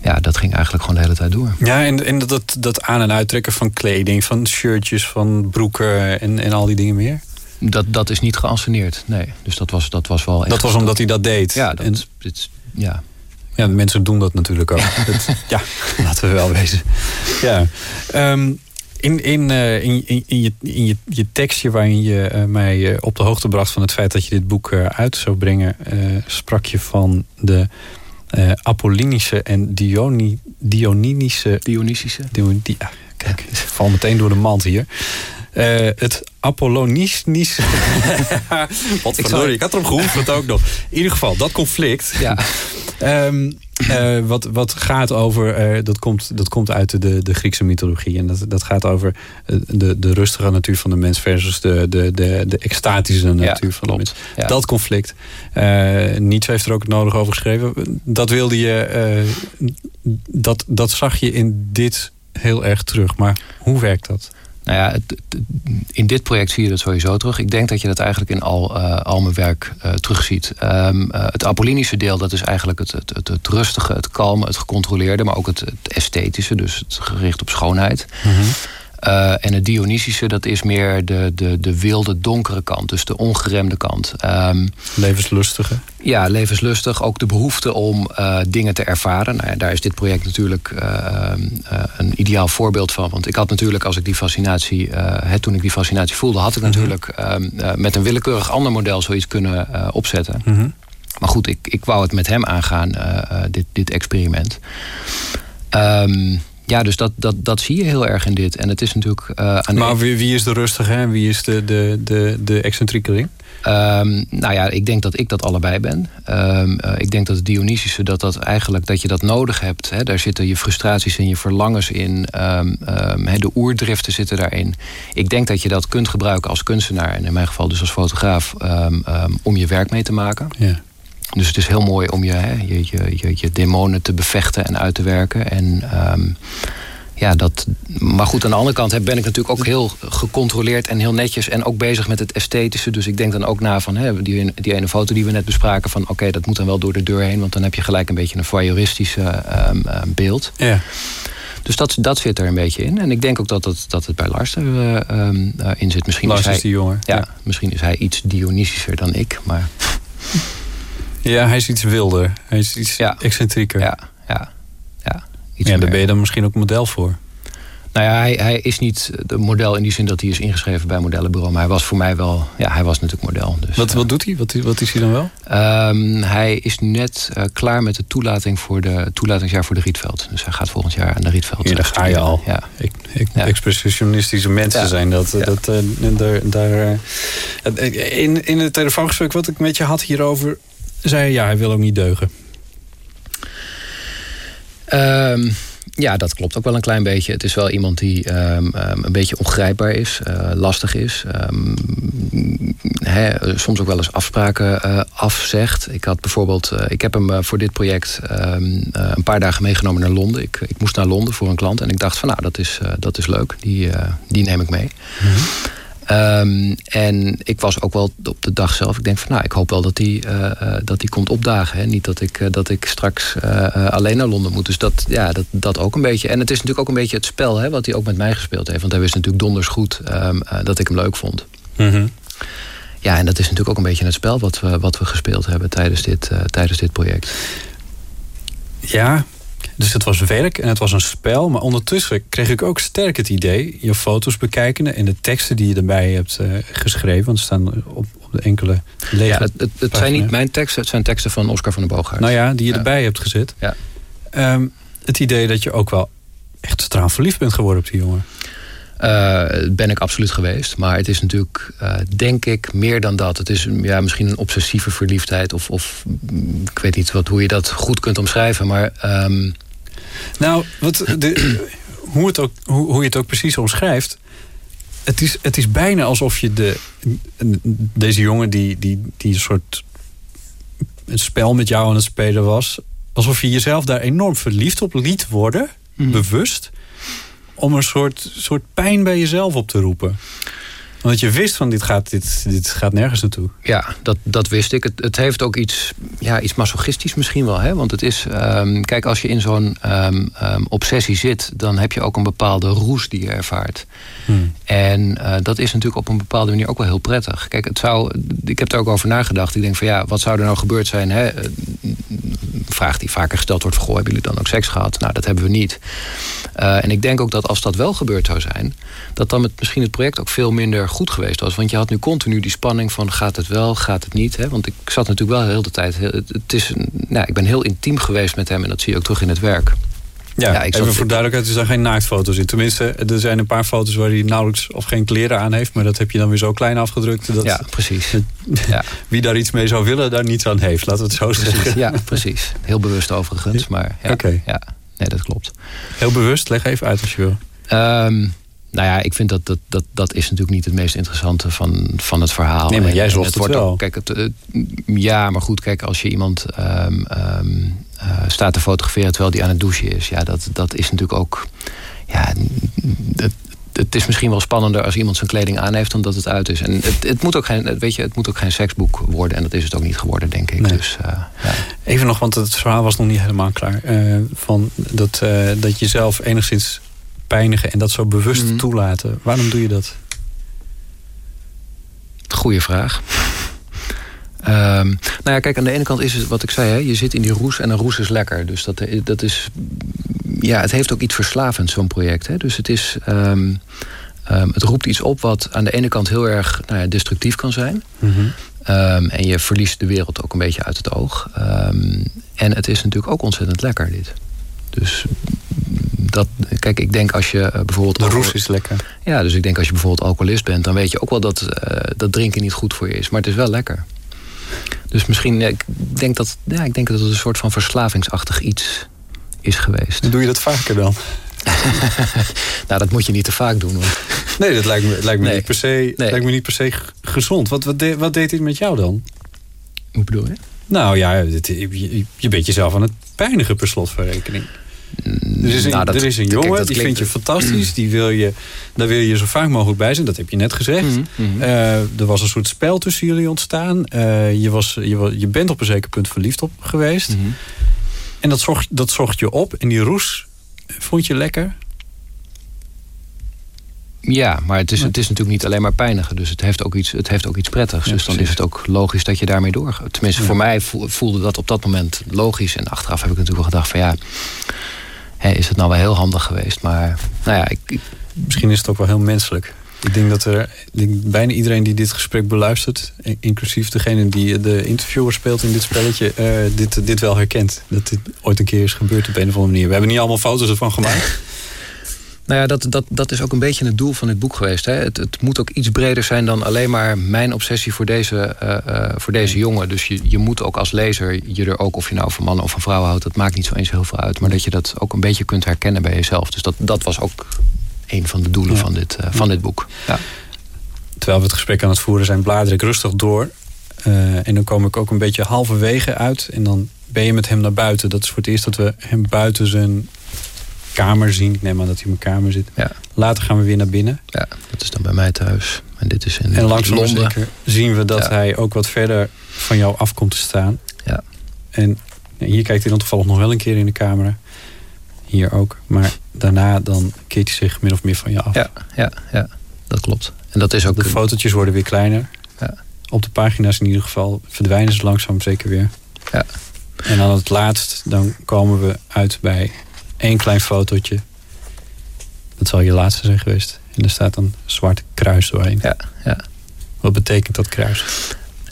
ja, dat ging eigenlijk gewoon de hele tijd door. Ja, en, en dat, dat aan- en uittrekken van kleding, van shirtjes, van broeken en, en al die dingen meer? Dat, dat is niet geanceneerd, nee. Dus dat was, dat was wel echt... Dat was omdat hij dat deed? Ja, dat, En- dit- ja. Ja, de mensen doen dat natuurlijk ook. <laughs> Dat- ja, <laughs> laten we wel wezen. Ja. Ehm, in, in, eh, in, in, in je, in je, je tekstje waarin je eh, mij eh, op de hoogte bracht van het feit dat je dit boek uit zou brengen, sprak je van de Apollinische en Dioni, Dionynische. Dionysische? Dion, die, ah, kijk, ik val meteen door de mand hier. Eh, het Apollonische. Wat Ik zal- ik had erom geoefend ook nog. In ieder geval, dat conflict. Ja. <laughs> Ehm, eh, wat, wat gaat over, eh, dat, komt, dat komt uit de, de Griekse mythologie. En dat, dat gaat over de, de rustige natuur van de mens versus de, de, de, de extatische natuur van de mens. ja. Dat conflict. Uh, Nietzsche heeft er ook het nodig over geschreven. Dat wilde je, dat, dat zag je in dit heel erg terug. Maar hoe werkt dat? Nou ja, in dit project zie je dat sowieso terug. Ik denk dat je dat eigenlijk in al, eh, al mijn werk eh, terugziet. Ehm, eh, het Apollinische deel, dat is eigenlijk het, het, het, rustige, het kalme, het gecontroleerde... maar ook het, het esthetische, dus het gericht op schoonheid. Eh, en het Dionysische, dat is meer de, de, de wilde, donkere kant. Dus de ongeremde kant. Ehm, Levenslustige? Ja, levenslustig. Ook de behoefte om eh, dingen te ervaren. Nou ja, daar is dit project natuurlijk eh, een ideaal voorbeeld van. Want ik had natuurlijk, als ik die fascinatie, hè, toen ik die fascinatie voelde, had ik natuurlijk ehm, eh, met een willekeurig ander model zoiets kunnen opzetten. Maar goed, ik, ik wou het met hem aangaan, dit, dit experiment. Ehm, ja, dus dat, dat, dat zie je heel erg in dit. En het is natuurlijk. eh, aan de Maar wie, wie is de rustige en wie is de, de, de, de excentriekeling? Ehm, nou ja, ik denk dat ik dat allebei ben. Ehm, eh, ik denk dat het Dionysische, dat, dat, eigenlijk, dat je dat nodig hebt. Hè. Daar zitten je frustraties en je verlangens in. Ehm, hè, de oerdriften zitten daarin. Ik denk dat je dat kunt gebruiken als kunstenaar... en in mijn geval dus als fotograaf... om je werk mee te maken. Ja. Dus het is heel mooi om je, hè, je, je, je, je demonen te bevechten en uit te werken. En ehm, ja, dat. Maar goed, aan de andere kant ben ik natuurlijk ook heel gecontroleerd en heel netjes. En ook bezig met het esthetische. Dus ik denk dan ook na van hè, die, die ene foto die we net bespraken. Van oké, dat moet dan wel door de deur heen. Want dan heb je gelijk een beetje een voyeuristische ehm, ehm, beeld. Ja. Dus dat, dat zit er een beetje in. En ik denk ook dat het, dat het bij Lars er eh, ehm, eh, in zit. Misschien Lars is hij, is die jongen, Ja, ja. misschien is hij iets Dionysischer dan ik. Maar <laughs> Ja, hij is iets wilder. Hij is iets excentrieker. Ja, ja, ja. Iets ja, daar meer. ben je dan misschien ook model voor. Nou ja, hij, hij is niet de model in die zin dat hij is ingeschreven bij modellenbureau. Maar hij was voor mij wel... Ja, hij was natuurlijk model. Dus, Wat, wat doet hij? Wat, wat is hij dan wel? Ehm, hij is net eh, klaar met de toelating voor de toelatingsjaar voor de Rietveld. Dus hij gaat volgend jaar aan de Rietveld. Ja, daar ga je al. Ja. Ik, ik, Expressionistische mensen Ja. zijn dat. Ja. dat eh, daar, daar, eh, in, in het telefoongesprek wat ik met je had hierover... zei ja, hij wil ook niet deugen. Ehm, ja, dat klopt ook wel een klein beetje. Het is wel iemand die ehm, ehm, een beetje ongrijpbaar is, eh, lastig is. Soms ook wel eens afspraken eh, afzegt. Ik had bijvoorbeeld, eh, ik heb hem voor dit project een paar dagen meegenomen naar Londen. Ik, ik moest naar Londen voor een klant en ik dacht van nou, dat is, dat is leuk. Die, die neem ik mee. Ehm, en ik was ook wel op de dag zelf. Ik denk van nou, ik hoop wel dat hij eh, eh, dat hij komt opdagen. Hè? Niet dat ik, eh, dat ik straks alleen naar Londen moet. Dus dat, ja, dat, dat ook een beetje. En het is natuurlijk ook een beetje het spel hè, wat hij ook met mij gespeeld heeft. Want hij wist natuurlijk donders goed ehm, eh, dat ik hem leuk vond. Ja, en dat is natuurlijk ook een beetje het spel wat we, wat we gespeeld hebben tijdens dit, tijdens dit project. Ja, dus het was werk en het was een spel. Maar ondertussen kreeg ik ook sterk het idee... je foto's bekijkende en de teksten die je erbij hebt eh, geschreven... want ze staan op, op de enkele lege Ja, het, het, het zijn niet mijn teksten, het zijn teksten van Oscar van den Boogaard. Nou ja, die je Ja. erbij hebt gezet. Ja. Ehm, het idee dat je ook wel echt straal verliefd bent geworden op die jongen. Eh, ben ik absoluut geweest. Maar het is natuurlijk, eh, denk ik, meer dan dat. Het is ja, misschien een obsessieve verliefdheid. Of, of mm, ik weet niet wat, hoe je dat goed kunt omschrijven. Maar ehm, Nou, wat de, hoe, het ook, hoe, hoe je het ook precies omschrijft... Het is, het is bijna alsof je de, deze jongen die, die, die een soort een spel met jou aan het spelen was... alsof je jezelf daar enorm verliefd op liet worden, bewust... om een soort, soort pijn bij jezelf op te roepen. Omdat je wist van dit gaat, dit, dit gaat nergens naartoe. ja, dat, dat wist ik. Het, het heeft ook iets, ja, iets masochistisch misschien wel. Hè? Want het is, ehm, kijk, als je in zo'n ehm, ehm, obsessie zit... dan heb je ook een bepaalde roes die je ervaart. En eh, dat is natuurlijk op een bepaalde manier ook wel heel prettig. Kijk, het zou, ik heb er ook over nagedacht. Ik denk van ja, wat zou er nou gebeurd zijn? Hè? Eh, Een vraag die vaker gesteld wordt: Goh, hebben jullie dan ook seks gehad? Nou, dat hebben we niet. Eh, en ik denk ook dat als dat wel gebeurd zou zijn, dat dan het, misschien het project ook veel minder goed geweest was. Want je had nu continu die spanning van gaat het wel, gaat het niet? Hè? Want ik zat natuurlijk wel heel de tijd. Het, het is, nou, ik ben heel intiem geweest met hem en dat zie je ook terug in het werk. Ja, Ja, ik even voor duidelijkheid, er zijn geen naaktfoto's in. Tenminste, er zijn een paar foto's waar hij nauwelijks of geen kleren aan heeft. Maar dat heb je dan weer zo klein afgedrukt. Dat Ja, precies. Ja. <laughs> Wie daar iets mee zou willen, daar niets aan heeft. Laten we het zo zeggen. Ja, precies. Heel bewust overigens, maar ja. Ja. Nee, dat klopt. Heel bewust, leg even uit als je wil. Ehm, nou ja, ik vind dat dat, dat dat is natuurlijk niet het meest interessante van, van het verhaal. Nee, maar jij zocht het wordt wel. Ook, kijk, het, eh, ja, maar goed, kijk, als je iemand ehm, ehm, eh, staat te fotograferen terwijl die aan het douchen is, ja, dat, dat is natuurlijk ook. Ja, het, het is misschien wel spannender als iemand zijn kleding aan heeft dan dat het uit is. En het, het moet ook geen, weet je, het moet ook geen seksboek worden. En dat is het ook niet geworden, denk ik. Dus, eh, ja. Even nog, want het verhaal was nog niet helemaal klaar. eh, van dat, eh, dat je zelf enigszins pijnigen en dat zo bewust Mhm. toelaten. Waarom doe je dat? Goeie vraag. Ehm, nou ja, kijk, aan de ene kant is het wat ik zei, hè, je zit in die roes en een roes is lekker. Dus dat, dat is, ja, het heeft ook iets verslavends, zo'n project. Hè. Dus het is, ehm, ehm, het roept iets op wat aan de ene kant heel erg nou ja, destructief kan zijn. Ehm, en je verliest de wereld ook een beetje uit het oog. En het is natuurlijk ook ontzettend lekker, dit. Dus dat, kijk, ik denk als je eh, bijvoorbeeld... De roes is lekker. Ja, dus ik denk als je bijvoorbeeld alcoholist bent... dan weet je ook wel dat, eh, dat drinken niet goed voor je is. Maar het is wel lekker. Dus misschien, ik denk dat, ja, ik denk dat het een soort van verslavingsachtig iets is geweest. Doe je dat vaker dan? <laughs> nou, dat moet je niet te vaak doen. Want... Nee, dat lijkt me, lijkt me, Nee. niet, per se, lijkt me niet per se gezond. Wat, wat, de- wat deed dit met jou dan? Hoe bedoel je? Nou ja, dit- je, je bent jezelf aan het pijnigen per slot van rekening. Er is een, nou, dat- er is een kijk, jongen, die klinkt- vind je fantastisch. Die wil je, daar wil je zo vaak mogelijk bij zijn. Dat heb je net gezegd. Mhm, Eh, er was een soort spel tussen jullie ontstaan. Eh, je, was, je, je bent op een zeker punt verliefd op geweest. Mhm. En dat zocht, dat zocht je op. En die roes vond je lekker. Ja, maar het is, het is natuurlijk niet alleen maar pijnigen. Dus het heeft ook iets, het heeft ook iets prettigs. Ja, dus dan is het ook logisch dat je daarmee doorgaat. Tenminste, Ja. voor mij voel- voelde dat op dat moment logisch. En achteraf heb ik natuurlijk wel gedacht van ja... Hè, is het nou wel heel handig geweest? Maar nou ja, ik, ik- Misschien is het ook wel heel menselijk. Ik denk dat er denk bijna iedereen die dit gesprek beluistert... inclusief degene die de interviewer speelt in dit spelletje... eh, dit, dit wel herkent. Dat dit ooit een keer is gebeurd op een of andere manier. We hebben niet allemaal foto's ervan gemaakt. <laughs> Nou ja, dat, dat, dat is ook een beetje het doel van dit boek geweest. Hè. Het, het moet ook iets breder zijn dan alleen maar mijn obsessie voor deze, eh, eh, voor deze jongen. Dus je, je moet ook als lezer je er ook, of je nou van mannen of van vrouwen houdt, dat maakt niet zo eens heel veel uit. Maar dat je dat ook een beetje kunt herkennen bij jezelf. Dus dat, dat was ook een van de doelen Ja. van, dit, eh, van dit boek. Ja. Terwijl we het gesprek aan het voeren zijn, blader ik rustig door. En dan kom ik ook een beetje halverwege uit. En dan ben je met hem naar buiten. Dat is voor het eerst dat we hem buiten zijn kamer zien. Ik neem aan dat hij in mijn kamer zit. Ja. Later gaan we weer naar binnen. ja, dat is dan bij mij thuis. En dit is in En langzaam zeker zien we dat Ja. hij ook wat verder van jou af komt te staan. Ja. En hier kijkt hij dan toevallig nog wel een keer in de camera. Hier ook. Maar daarna dan keert hij zich min of meer van je af. Ja, ja, ja, dat klopt. En dat is ook... De fotootjes worden weer kleiner. Ja. Op de pagina's in ieder geval verdwijnen ze langzaam zeker weer. Ja. En dan het laatst, dan komen we uit bij één klein fotootje. Dat zal je laatste zijn geweest. En er staat een zwart kruis doorheen. Ja, ja. Wat betekent dat kruis?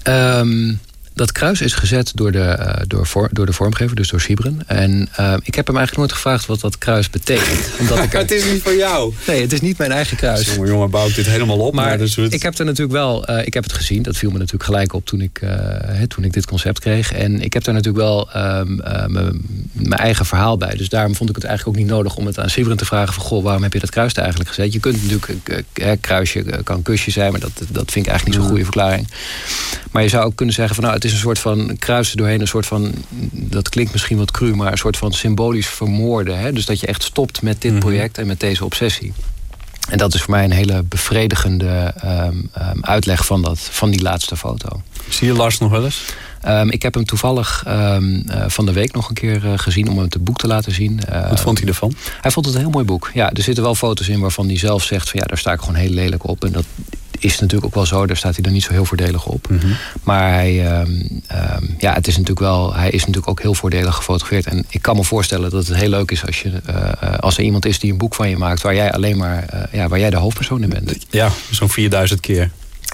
Ehm, dat kruis is gezet door de, eh, door, voor, door de vormgever, dus door Sibren. En eh, ik heb hem eigenlijk nooit gevraagd wat dat kruis betekent. <laughs> Omdat ik er- het is niet voor jou. Nee, het is niet mijn eigen kruis. Jongen, jongen, bouw ik dit helemaal op. Maar, Maar dus het- ik heb er natuurlijk wel, eh, ik heb het gezien. Dat viel me natuurlijk gelijk op toen ik, toen ik dit concept kreeg. En ik heb daar natuurlijk wel ehm, eh, mijn eigen verhaal bij. Dus daarom vond ik het eigenlijk ook niet nodig om het aan Sibren te vragen van goh, waarom heb je dat kruis er eigenlijk gezet? Je kunt natuurlijk, hè, kruisje kan kusje zijn, maar dat, dat vind ik eigenlijk niet zo'n goede verklaring. Maar je zou ook kunnen zeggen van nou, het is een soort van kruisen doorheen, een soort van, dat klinkt misschien wat cru, maar een soort van symbolisch vermoorden. Hè? Dus dat je echt stopt met dit project en met deze obsessie. En dat is voor mij een hele bevredigende ehm, ehm, uitleg van, dat, van die laatste foto. Zie je Lars nog wel eens? Ehm, ik heb hem toevallig ehm, eh, van de week nog een keer eh, gezien om hem het boek te laten zien. Eh, Wat vond hij ervan? Hij vond het een heel mooi boek. Ja, er zitten wel foto's in waarvan hij zelf zegt van ja, daar sta ik gewoon heel lelijk op. En dat is natuurlijk ook wel zo. Daar staat hij dan niet zo heel voordelig op. Maar hij, ehm, ehm, ja, het is natuurlijk wel, hij is natuurlijk ook heel voordelig gefotografeerd. En ik kan me voorstellen dat het heel leuk is als, je, eh, als er iemand is die een boek van je maakt waar jij alleen maar ja, waar jij de hoofdpersoon in bent. Ja, zo'n 4000 keer.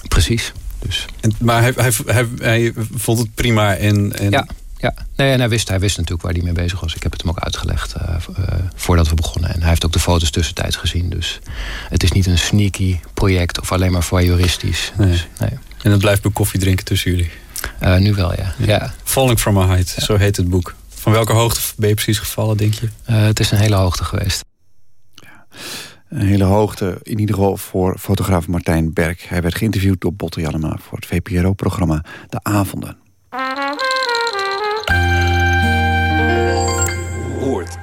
Precies. Dus. En, maar hij, hij, hij, hij vond het prima. En, en Ja, Ja, nee, en hij wist, hij wist natuurlijk waar hij mee bezig was. Ik heb het hem ook uitgelegd eh, eh, voordat we begonnen. En hij heeft ook de foto's tussentijds gezien. Dus het is niet een sneaky project of alleen maar voyeuristisch. Nee. Dus, nee. En het blijft bij koffie drinken tussen jullie? Eh, nu wel, ja. ja. Falling from a height, zo heet het boek. Van welke hoogte ben je precies gevallen, denk je? Eh, het is een hele hoogte geweest. Een hele hoogte, in ieder geval voor fotograaf Martijn Berk. Hij werd geïnterviewd door Botte Jannema voor het VPRO-programma De Avonden. Woord.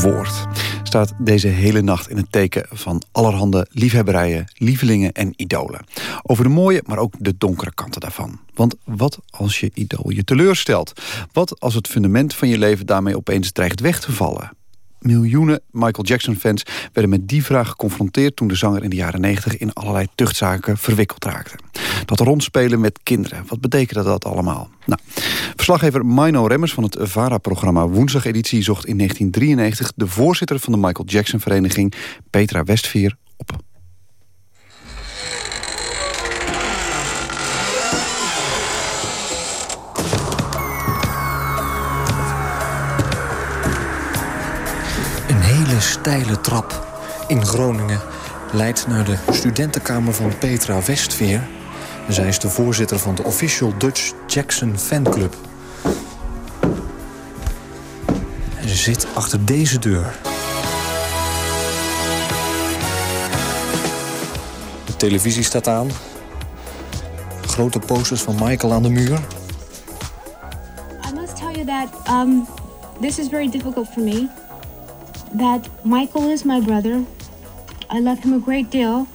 Woord staat deze hele nacht in het teken van allerhande liefhebberijen, lievelingen en idolen. Over de mooie, maar ook de donkere kanten daarvan. Want wat als je idool je teleurstelt? Wat als het fundament van je leven daarmee opeens dreigt weg te vallen? Miljoenen Michael Jackson-fans werden met die vraag geconfronteerd... toen de zanger in de jaren 90 in allerlei tuchtzaken verwikkeld raakte. Dat rondspelen met kinderen, wat betekende dat allemaal? Nou, verslaggever Mino Remmers van het VARA-programma Woensdag-editie... zocht in 1993 de voorzitter van de Michael Jackson-vereniging... Petra Westvier op. hele steile trap in Groningen leidt naar de studentenkamer van Petra Westveer. Zij is de voorzitter van de Official Dutch Jackson Fanclub. En ze zit achter deze deur. De televisie staat aan. Grote posters van Michael aan de muur. I must tell you that um, this is very me. That Michael is my brother. I love him a great deal.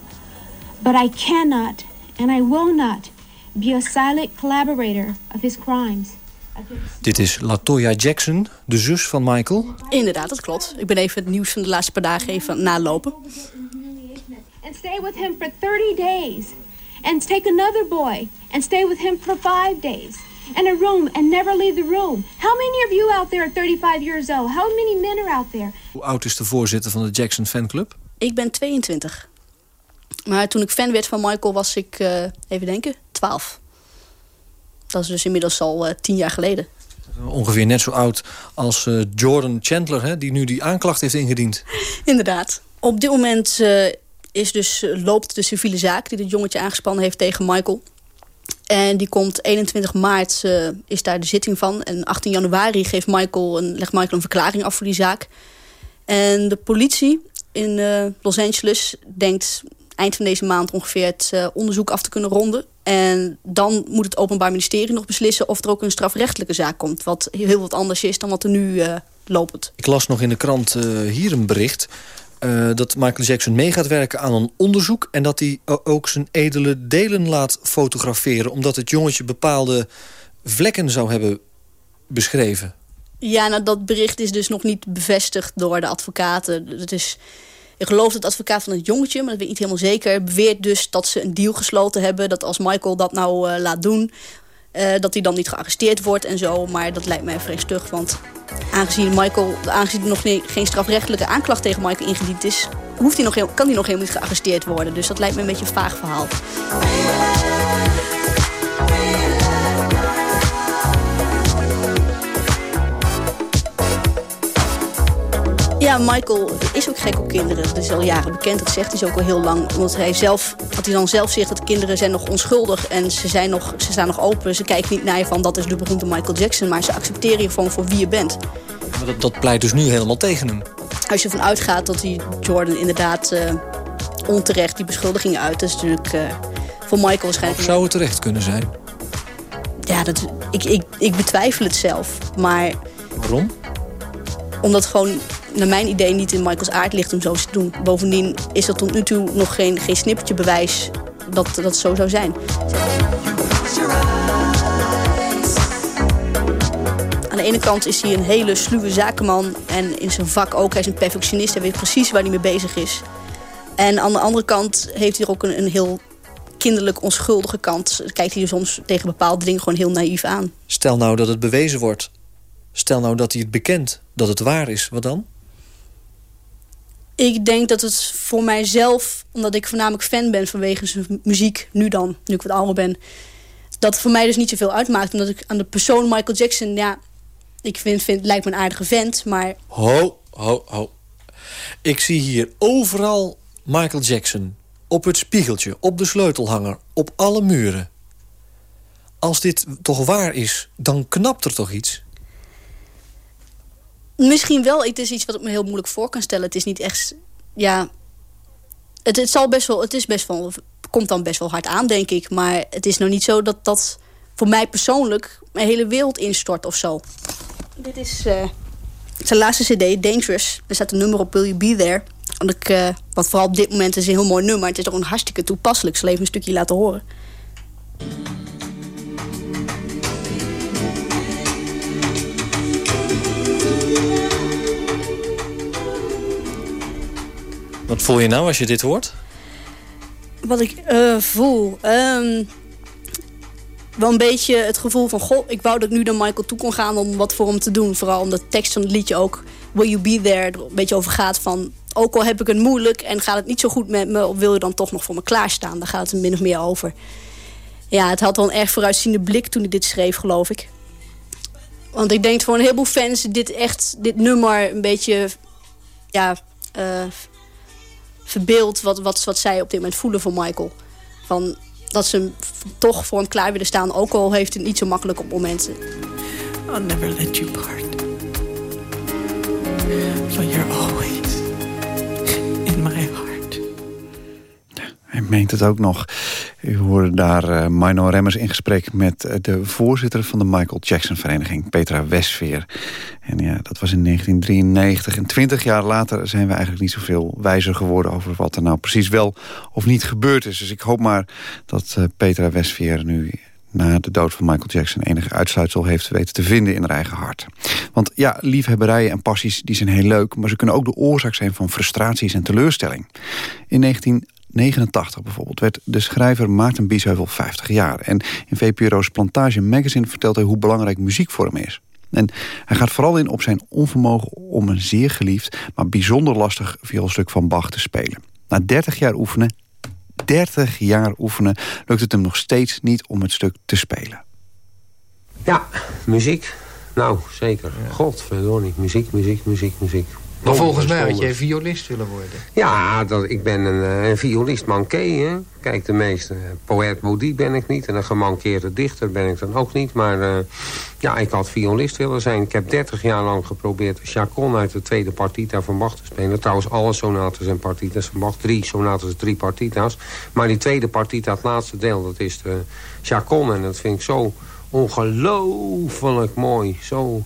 But I cannot and I will not be a silent collaborator of his crimes. Dit is Latoya Jackson, de zus van Michael. Inderdaad, dat klopt. Ik ben even het nieuws van de laatste paar dagen even aan nalopen. And stay with him for 30 days. And take another boy and stay with him for five days. And a room and never leave the room. How many of you out there are 35 years old? How many men are out there? Hoe oud is de voorzitter van de Jackson Fanclub? Ik ben 22. Maar toen ik fan werd van Michael was ik, eh, even denken, 12. Dat is dus inmiddels al eh, tien jaar geleden. Ongeveer net zo oud als eh, Jordan Chandler, hè, die nu die aanklacht heeft ingediend. <laughs> Inderdaad. Op dit moment eh, is dus, loopt de civiele zaak die dit jongetje aangespannen heeft tegen Michael. En die komt 21 maart, eh, is daar de zitting van. En 18 januari geeft Michael een, legt Michael een verklaring af voor die zaak. En de politie in eh, Los Angeles denkt eind van deze maand ongeveer het eh, onderzoek af te kunnen ronden. En dan moet het Openbaar Ministerie nog beslissen of er ook een strafrechtelijke zaak komt. Wat heel wat anders is dan wat er nu lopend. Ik las nog in de krant hier een bericht... eh, dat Michael Jackson mee gaat werken aan een onderzoek... en dat hij ook zijn edele delen laat fotograferen... omdat het jongetje bepaalde vlekken zou hebben beschreven. Ja, nou, dat bericht is dus nog niet bevestigd door de advocaten. Het is, ik geloof dat de advocaat van het jongetje, maar dat weet ik niet helemaal zeker... beweert dus dat ze een deal gesloten hebben... dat als Michael dat nou eh, laat doen... eh, dat hij dan niet gearresteerd wordt en zo. Maar dat lijkt mij vrij stug, want aangezien, Michael, aangezien er nog geen strafrechtelijke aanklacht tegen Michael ingediend is... Hoeft hij nog, heel- kan hij nog helemaal niet gearresteerd worden. Dus dat lijkt me een beetje een vaag verhaal. Ja, Michael is ook gek op kinderen. Dat is al jaren bekend, dat zegt hij zo ook al heel lang. Omdat hij zelf, dat hij dan zelf zegt dat kinderen zijn nog onschuldig... en ze, zijn nog, ze staan nog open. Ze kijken niet naar je van dat is de beroemde Michael Jackson... maar ze accepteren je gewoon voor wie je bent. Maar dat, dat pleit dus nu helemaal tegen hem. Als je ervan uitgaat dat die Jordan inderdaad eh, onterecht die beschuldigingen uit... dat is natuurlijk eh, voor Michael waarschijnlijk... Of zou het terecht kunnen zijn? Ja, dat, ik, ik, ik betwijfel het zelf. Maar Waarom? omdat gewoon naar mijn idee niet in Michaels aard ligt om zo te doen. Bovendien is er tot nu toe nog geen, geen snippertje bewijs dat dat het zo zou zijn. Aan de ene kant is hij een hele sluwe zakenman en in zijn vak ook. Hij is een perfectionist, hij weet precies waar hij mee bezig is. En aan de andere kant heeft hij er ook een, een heel kinderlijk onschuldige kant. Kijkt hij soms tegen bepaalde dingen gewoon heel naïef aan. Stel nou dat het bewezen wordt. Stel nou dat hij het bekent, dat het waar is. Wat dan? Ik denk dat het voor mijzelf, omdat ik voornamelijk fan ben vanwege zijn muziek, nu dan, nu ik wat ouder ben, dat het voor mij dus niet zoveel uitmaakt. Omdat ik aan de persoon Michael Jackson, ja, ik vind, vind lijkt me een aardige vent, maar Ho, ho, ho. Ik zie hier overal Michael Jackson. Op het spiegeltje, op de sleutelhanger, op alle muren. Als dit toch waar is, dan knapt er toch iets? Misschien wel. Het is iets wat ik me heel moeilijk voor kan stellen. Het is niet echt... Ja, het, zal best wel, het is best wel, komt dan best wel hard aan, denk ik. Maar het is nou niet zo dat dat voor mij persoonlijk... mijn hele wereld instort of zo. Dit is eh, zijn laatste cd, Dangerous. Er staat een nummer op, Will You Be There? Want ik, eh, wat vooral op dit moment is een heel mooi nummer. Het is ook een hartstikke toepasselijk. Ik zal even een stukje laten horen. Wat voel je nou als je dit hoort? Wat ik eh, voel. ehm, wel een beetje het gevoel van... Goh, ik wou dat ik nu naar Michael toe kon gaan om wat voor hem te doen. Vooral omdat de tekst van het liedje ook... Will You Be There er een beetje over gaat van... Ook al heb ik het moeilijk en gaat het niet zo goed met me... wil je dan toch nog voor me klaarstaan? Daar gaat het min of meer over. Ja, het had wel een erg vooruitziende blik toen hij dit schreef, geloof ik. Want ik denk voor een heleboel fans... dit, echt, dit nummer een beetje... Ja, eh, verbeeld wat, wat, wat zij op dit moment voelen voor Michael. Van dat ze hem toch voor hem klaar willen staan, ook al heeft het niet zo makkelijk op momenten. I'll never let you part. For you're always in my heart. Hij meent het ook nog. U hoorde daar uh, Mino Remmers in gesprek met uh, de voorzitter van de Michael Jackson Vereniging, Petra Westveer. En ja, dat was in 1993. En twintig jaar later zijn we eigenlijk niet zoveel wijzer geworden over wat er nou precies wel of niet gebeurd is. Dus ik hoop maar dat uh, Petra Westveer nu na de dood van Michael Jackson enige uitsluitsel heeft weten te vinden in haar eigen hart. Want ja, liefhebberijen en passies die zijn heel leuk... maar ze kunnen ook de oorzaak zijn van frustraties en teleurstelling. In 1989 bijvoorbeeld werd de schrijver Maarten Biesheuvel 50 jaar. En in VPRO's Plantage Magazine vertelt hij hoe belangrijk muziek voor hem is. En hij gaat vooral in op zijn onvermogen om een zeer geliefd... maar bijzonder lastig vioolstuk van Bach te spelen. Na 30 jaar oefenen 30 jaar oefenen lukt het hem nog steeds niet om het stuk te spelen. Ja, muziek. Nou, zeker. Ja. Godverdorie. Muziek, muziek, muziek, muziek. Maar volgens mij had jij violist willen worden. Ja, dat, ik ben een, een violist manqué. Hè? Kijk, de meeste poëet maudit ben ik niet. En een gemankeerde dichter ben ik dan ook niet. Maar uh, ja, ik had violist willen zijn. Ik heb 30 jaar lang geprobeerd Chacon uit de tweede partita van Bach te spelen. Trouwens, alle sonates en partitas van Bach. Drie sonates drie partita's. Maar die tweede partita, het laatste deel, dat is de Chacon. En dat vind ik zo ongelooflijk mooi. Zo,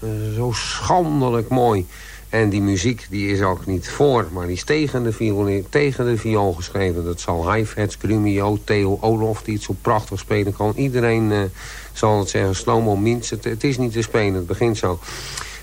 uh, zo schandelijk mooi. En die muziek die is ook niet voor, maar die is tegen de, viool, tegen de viool geschreven. Dat zal Heifetz, Grumio, Theo Olof, die het zo prachtig spelen kan. Iedereen uh, zal het zeggen, Slomo Mintz. Het is niet te spelen, het begint zo.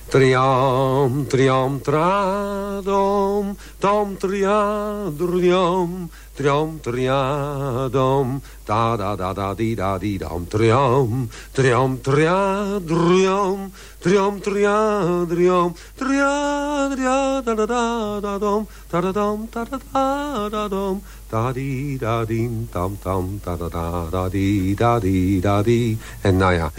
Triam, triam, tradom, tam, triadriam, triam, triadom, da da da da di da di dam, triam, triam, triadriam, triam, triadriam, triadria da da da da dom, da da da da da da dom, da di da din, tam tam, da da da da di da di da di. En nou ja...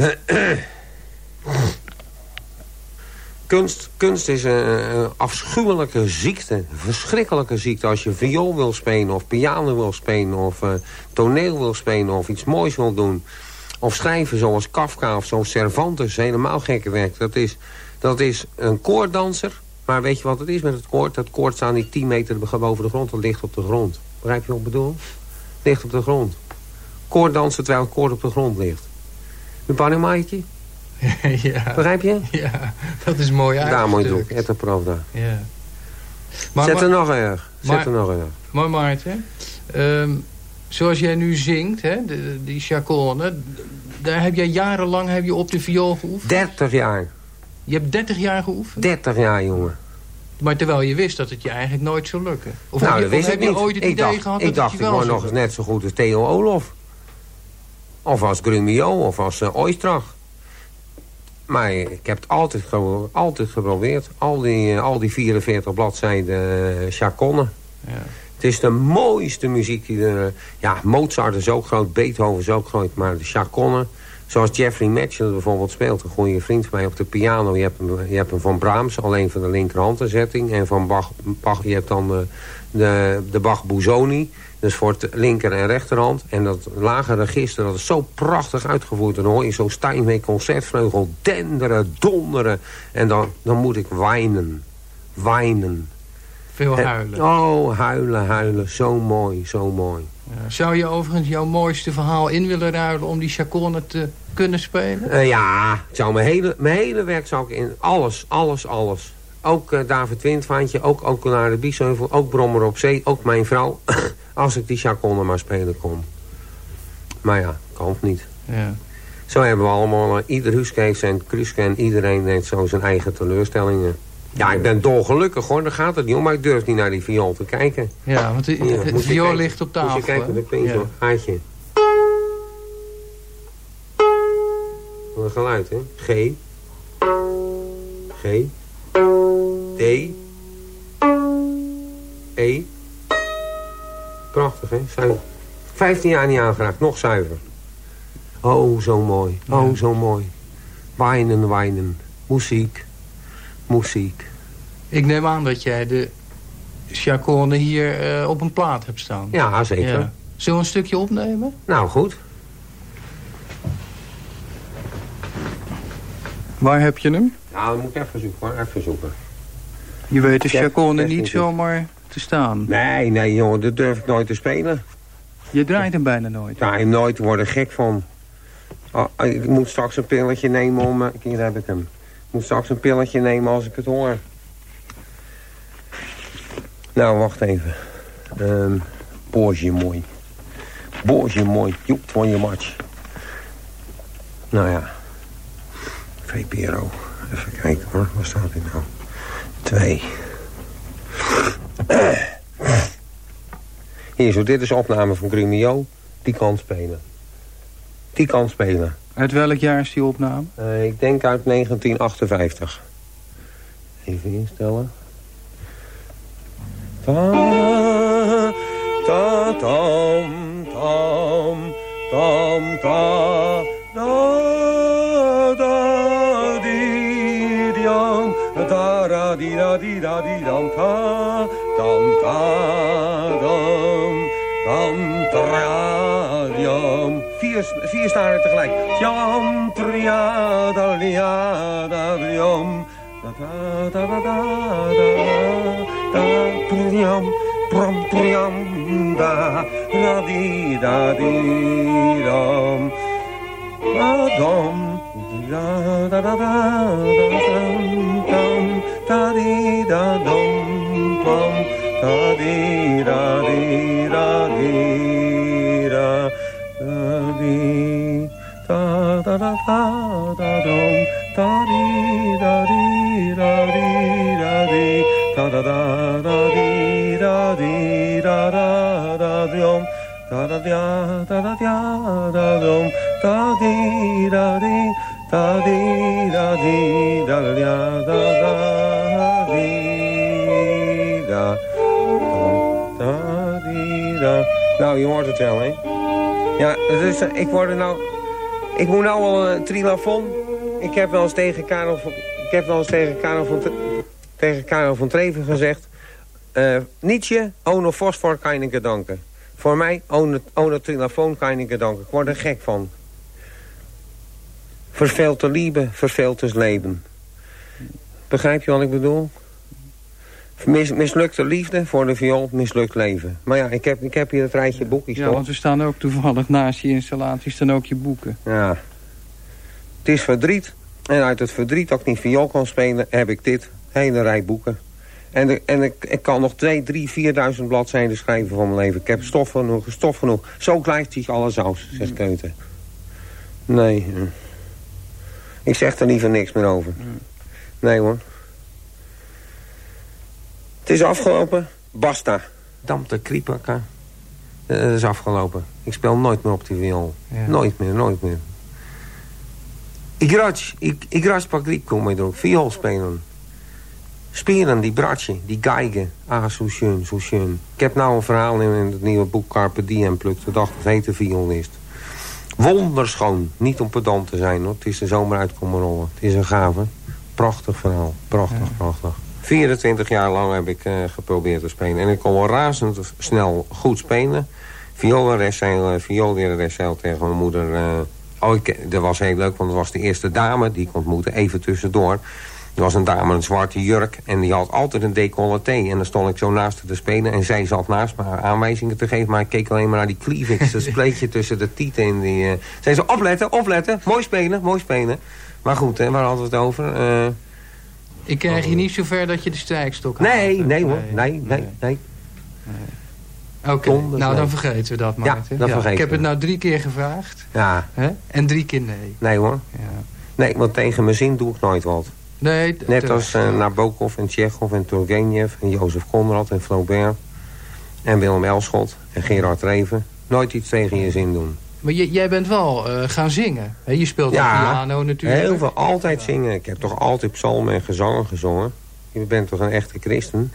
Kunst, kunst is een, afschuwelijke ziekte. Verschrikkelijke ziekte. Als je viool wil spelen of piano wil spelen... of uh, toneel wil spelen of iets moois wil doen... of schrijven zoals Kafka of zoals Cervantes. Helemaal gekke werk. Dat is, dat is een koorddanser. Maar weet je wat het is met het koord? Dat koord staat niet 10 meter boven de grond. Dat ligt op de grond. Begrijp je wat ik bedoel? Ligt op de grond. Koorddansen terwijl het koord op de grond ligt. Een panemaatje? <laughs> ja. Begrijp je? Ja, dat is mooi Daar moet je doen, het pravda. Ja. Maar, Zet er nog erg. Zet maar, er nog erg. Maar Maarten, um, zoals jij nu zingt, hè, de, die chaconne... daar heb jij jarenlang heb je op de viool geoefend? 30 jaar. Je hebt 30 jaar geoefend? 30 jaar, jongen. Maar terwijl je wist dat het je eigenlijk nooit zou lukken. Of nou, heb je, dat wist ik niet. je ooit het ik idee dacht, gehad ik dat dacht, het je ik wel word nog eens net zo goed als Theo Olof. Of als Grumio, of als uh, Oistrach. Maar ik heb het altijd, ge- altijd geprobeerd. Al die, eh, al die 44 bladzijden uh, chaconne. Ja. Het is de mooiste muziek die er... eh, Ja, Mozart is ook groot, Beethoven is ook groot. Maar de chaconne, zoals Jeffrey Matchell bijvoorbeeld speelt... een goede vriend van mij op de piano. Je hebt hem, je hebt hem van Brahms, alleen van de linkerhandenzetting. En van Bach, Bach je hebt dan de, de, de Bach Busoni. Dus voor het linker en rechterhand. En dat lage register, dat is zo prachtig uitgevoerd. En dan hoor je zo'n Steinway concertvleugel denderen, donderen. En dan, dan moet ik wijnen. Wijnen. Veel En- huilen. oh, huilen, huilen. Zo mooi, zo mooi. Ja. Zou je overigens jouw mooiste verhaal in willen ruilen... om die chaconne te kunnen spelen? Eh, ja, ik zou mijn hele, mijn hele werk zou ik in. Alles, alles, alles. Ook eh, David Windvaantje, ook Oculare Biesheuvel, ook Brommer op Zee, ook mijn vrouw. <coughs> als ik die chaconne maar spelen kon. Maar ja, kan het niet. Ja. Zo hebben we allemaal, eh, ieder huske heeft zijn kruiske en iedereen heeft zo zijn eigen teleurstellingen. Ja, ik ben dolgelukkig hoor, daar gaat het niet om, maar ik durf niet naar die viool te kijken. Ja, want de, moet het je viool ligt op Moet tafel. je kijken, hè? dat klinkt Ja. zo'n gaatje. Wat een geluid, hè? G. G. D. E. Prachtig, hè? Zuiver. 15 jaar niet aangeraakt, nog zuiver. Oh, zo mooi. Oh, zo mooi. Wijnen, wijnen. Muziek. Muziek. Ik neem aan dat jij de chaconne hier eh, op een plaat hebt staan. Ja, zeker. Zullen we een stukje opnemen? Nou, goed. Waar heb je hem? Nou, dan moet ik even zoeken, hoor. Even zoeken. Je weet de chaconne niet zomaar te staan. Nee, nee, jongen, dat durf ik nooit te spelen. Je draait hem bijna nooit. Ja, hem nooit worden gek van. Oh, ik moet straks een pilletje nemen om... eh, Hier heb ik hem. Ik moet straks een pilletje nemen als ik het hoor. Nou, wacht even. Ehm Boortje mooi. Boortje mooi. Joep van je match. Nou ja. VPRO. Even kijken hoor. Waar staat dit nou? Twee. Hier zo, dit is een opname van Grumio. Die kan spelen. Die kan spelen. Uit welk jaar is die opname? Eh, ik denk uit 1958. Even instellen. Ta, ta, tam, tam, tam, ta, da, da, di, da, di, da, di, dam, ta, dam, ta, dam, dam, tra. Vier, vier staan er tegelijk. Jam, tria, da, lia, da, diam, da, da, da, da, da, da, da, priam, pram, priam, da, da, di, da, di, dam. Adam, da da da da dam dam da di da dam pam da di da di da di da da di da da da da da dam da di da di da di da di da da da da di da di da da da dam da da da da da da da dum da di da di da di da da da da da Nou, je hoort het wel, hè? Ja, dus ik word er nou... Ik moet nou wel een trilafon. Ik heb wel eens tegen Karel van... Ik heb wel eens tegen Karel van, tegen Karel van Treven gezegd... eh Nietzsche, ohne fosfor kan niet danken. Voor mij, ohne, ohne telefoon kan niet danken. Ik word er gek van. Verveeld te lieben, verveeld te leven. Begrijp je wat ik bedoel? Mis, mislukte liefde voor de viool, mislukt leven. Maar ja, ik heb, ik heb hier het rijtje boekjes, Ja, toch? want we staan ook toevallig naast je installatie staan ook je boeken. Ja. Het is verdriet. En uit het verdriet dat ik niet viool kan spelen, heb ik dit. Hele rij boeken. En, de, en ik, ik kan nog twee, drie, vierduizend bladzijden schrijven van mijn leven. Ik heb stof genoeg, stof genoeg. Zo blijft zich alle saus, zegt Keute. Nee. hm. Ik zeg er liever niks meer over. Nee hoor. Het is afgelopen. Basta. Damte kriepaka. Eh, Het is afgelopen. Ik speel nooit meer op die viool. Ja. Nooit meer, nooit meer. Igrać, ik, igrać pagrik kom je door. Viool spelen. Spelen, die bratje, die geigen. Ah, zo schön, zo schön. Ik heb nou een verhaal in het nieuwe boek Carpe Diem Pluk de dag. Dat heet de violist. Wonderschoon. Niet om pedant te zijn hoor. Het is de zomer uitkomen rollen. Het is een gave. Prachtig verhaal. Prachtig, prachtig. 24 jaar lang heb ik eh, geprobeerd te spelen. En ik kon wel razend snel goed spelen. Violerares zei, violerares zei al tegen mijn moeder... eh, oh, ik, dat was heel leuk, want het was de eerste dame die ik ontmoette. Even tussendoor. Er was een dame in een zwarte jurk en die had altijd een decolleté. En dan stond ik zo naast haar te spelen en zij zat naast me haar aanwijzingen te geven. Maar ik keek alleen maar naar die cleavage, dat <laughs> spleetje tussen de tieten. En die, eh, Zij zei, opletten, opletten, mooi spelen, mooi spelen. Maar goed, hè, waar hadden we het over? Eh, Ik krijg je niet zover dat je de strijkstok nee, haalt. nee hoor, nee, nee, nee. Oké, Donders, nou dan nee. vergeten we dat, Ja, Maarten. dat vergeten Ik heb het nou drie keer gevraagd. Ja. Hè? En drie keer nee. Nee hoor. Nee, want tegen mijn zin doe ik nooit wat. Nee, Net als uh, ja. Nabokov en Tsjechov en Turgenev en Jozef Conrad en Flaubert. En Willem Elschot en Gerard Reven. Nooit iets tegen je zin doen. Maar jij bent wel eh, gaan zingen. Je speelt ook piano natuurlijk. heel veel. Altijd zingen. Ik heb toch altijd psalmen en gezangen gezongen. Je bent toch een echte christen?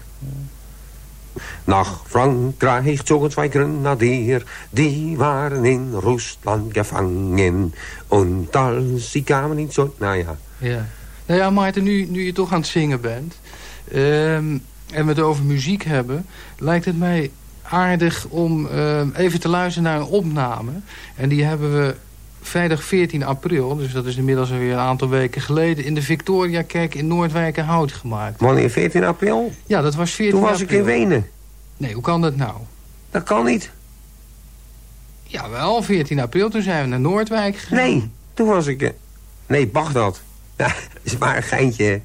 Nach Frankrijk zogen zwei Grenadier, die waren in Rusland gevangen. Als sie kamen niet zo... Nou ja. Ja. Nou ja, Maarten, nu, nu je toch aan het zingen bent... ehm, en we het over muziek hebben... lijkt het mij aardig om ehm, even te luisteren naar een opname. En die hebben we vrijdag 14 april... dus dat is inmiddels alweer een aantal weken geleden... in de Victoriakerk in Noordwijkerhout gemaakt. Wanneer 14 april? Ja, dat was 14 Toen was ik april. in Wenen. Nee, hoe kan dat nou? Dat kan niet. Jawel, 14 april, toen zijn we naar Noordwijk gegaan. Nee, toen was ik... eh, Nee, Bagdad. Ja, is maar een geintje.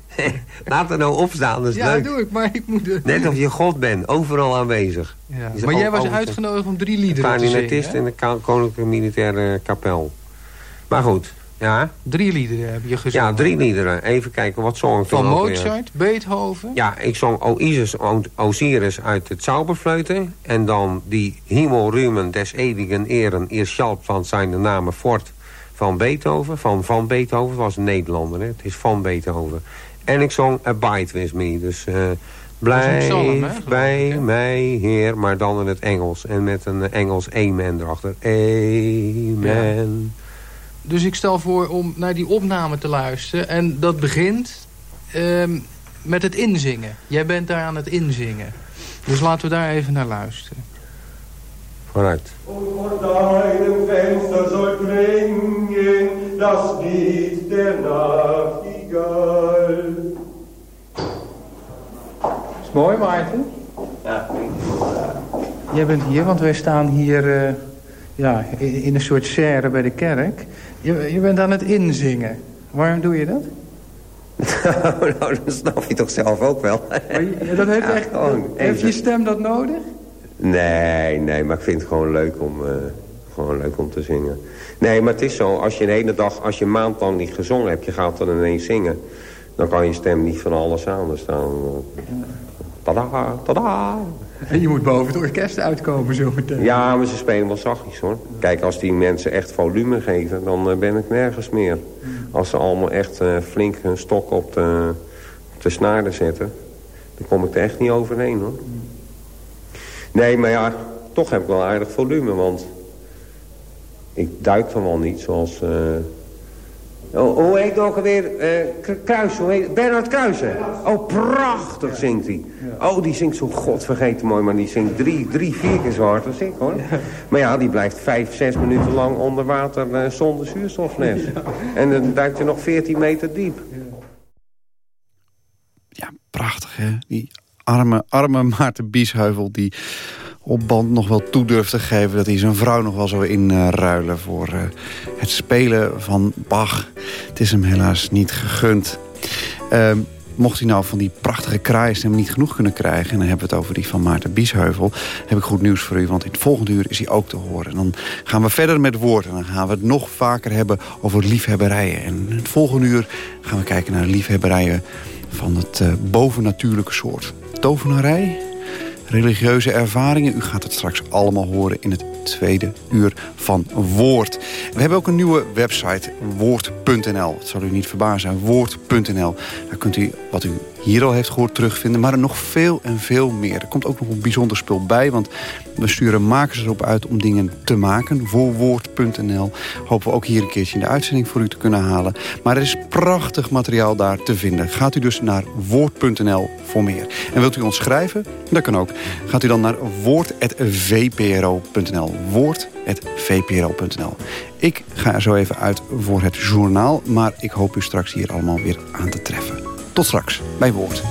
Laat er nou opstaan, dat is Ja, leuk. doe ik, maar ik moet... er- Net of je God bent, overal aanwezig. Ja. Maar jij was uitgenodigd om drie liederen te zingen, hè? in de Koninklijke Militaire Kapel. Maar goed, ja. Drie liederen heb je gezongen. Ja, drie liederen. Even kijken, wat zong ik Van toen weer? Mozart, Beethoven. Ja, ik zong Oisis, Osiris uit het Zauberfleuten. En dan die Himmelrumen des ewigen Ehren, ihr Schalp van zijn de namen Fort van Beethoven. Van Van Beethoven, was een Nederlander, hè? het is van Beethoven. En ik zong Abide With Me, dus... eh, Blijf psalm, hè, geloof bij mij, Heer, maar dan in het Engels. En met een eh, Engels amen erachter. Amen. Dus ik stel voor om naar die opname te luisteren. En dat begint ehm, met het inzingen. Jij bent daar aan het inzingen. Dus laten we daar even naar luisteren. Vooruit. Vor deinem Fenster soll klingen das Lied der Nachtigall. Is mooi, Maarten? Ja, Jij bent hier, want wij staan hier eh, ja, in, in een soort serre bij de kerk. Je, je bent aan het inzingen. Waarom doe je dat? <laughs> nou, dat snap je toch zelf ook wel. Ja, dat heeft Ja, echt, gewoon heeft je stem dat nodig? Nee, nee, maar ik vind het gewoon leuk om, eh, gewoon leuk om te zingen. Nee, maar het is zo, als je een hele dag, als je een maand lang niet gezongen hebt... je gaat dan ineens zingen... dan kan je stem niet van alles aan. Dus dan... eh, Tada, tada. En je moet boven het orkest uitkomen zo meteen. Ja, maar ze spelen wel zachtjes hoor. Kijk, als die mensen echt volume geven, dan eh, ben ik nergens meer. Als ze allemaal echt eh, flink hun stok op de, op de snaren zetten... dan kom ik er echt niet overheen hoor. Nee, maar ja, toch heb ik wel aardig volume, want... ik duik dan wel niet zoals... eh, Oh, hoe heet het ook alweer? Eh, K- Kruis, hoe heet Bernard Kruisen. Oh, prachtig zingt hij. Oh, die zingt zo godvergeten mooi, maar die zingt drie, drie vier keer zo hard als ik, hoor. Maar ja, die blijft vijf, zes minuten lang onder water eh, zonder zuurstofles. En dan duikt hij nog veertien meter diep. Prachtig, hè? Die arme, arme Maarten Biesheuvel... die op band nog wel toe durft te geven... dat hij zijn vrouw nog wel zou inruilen voor eh, het spelen van Bach. Het is hem helaas niet gegund. Ehm, mocht hij nou van die prachtige kraaistem niet genoeg kunnen krijgen... en dan hebben we het over die van Maarten Biesheuvel... heb ik goed nieuws voor u, want in het volgende uur is hij ook te horen. En dan gaan we verder met woord en dan gaan we het nog vaker hebben over liefhebberijen. En in het volgende uur gaan we kijken naar liefhebberijen van het eh, bovennatuurlijke soort. Tovenarij, religieuze ervaringen. U gaat het straks allemaal horen in het tweede uur van Woord. We hebben ook een nieuwe website, woord.nl. Het zal u niet verbazen, woord.nl. Daar kunt u wat u hier al heeft gehoord terugvinden, maar er nog veel en veel meer. Er komt ook nog een bijzonder spul bij, want we sturen makers erop uit om dingen te maken voor woord.nl. Hopen we ook hier een keertje in de uitzending voor u te kunnen halen. Maar er is prachtig materiaal daar te vinden. Gaat u dus naar woord.nl voor meer. En wilt u ons schrijven? Dat kan ook. Gaat u dan naar woord.vpro.nl. Woord.vpro.nl. Ik ga er zo even uit voor het journaal, maar ik hoop u straks hier allemaal weer aan te treffen. Tot straks bij Woord.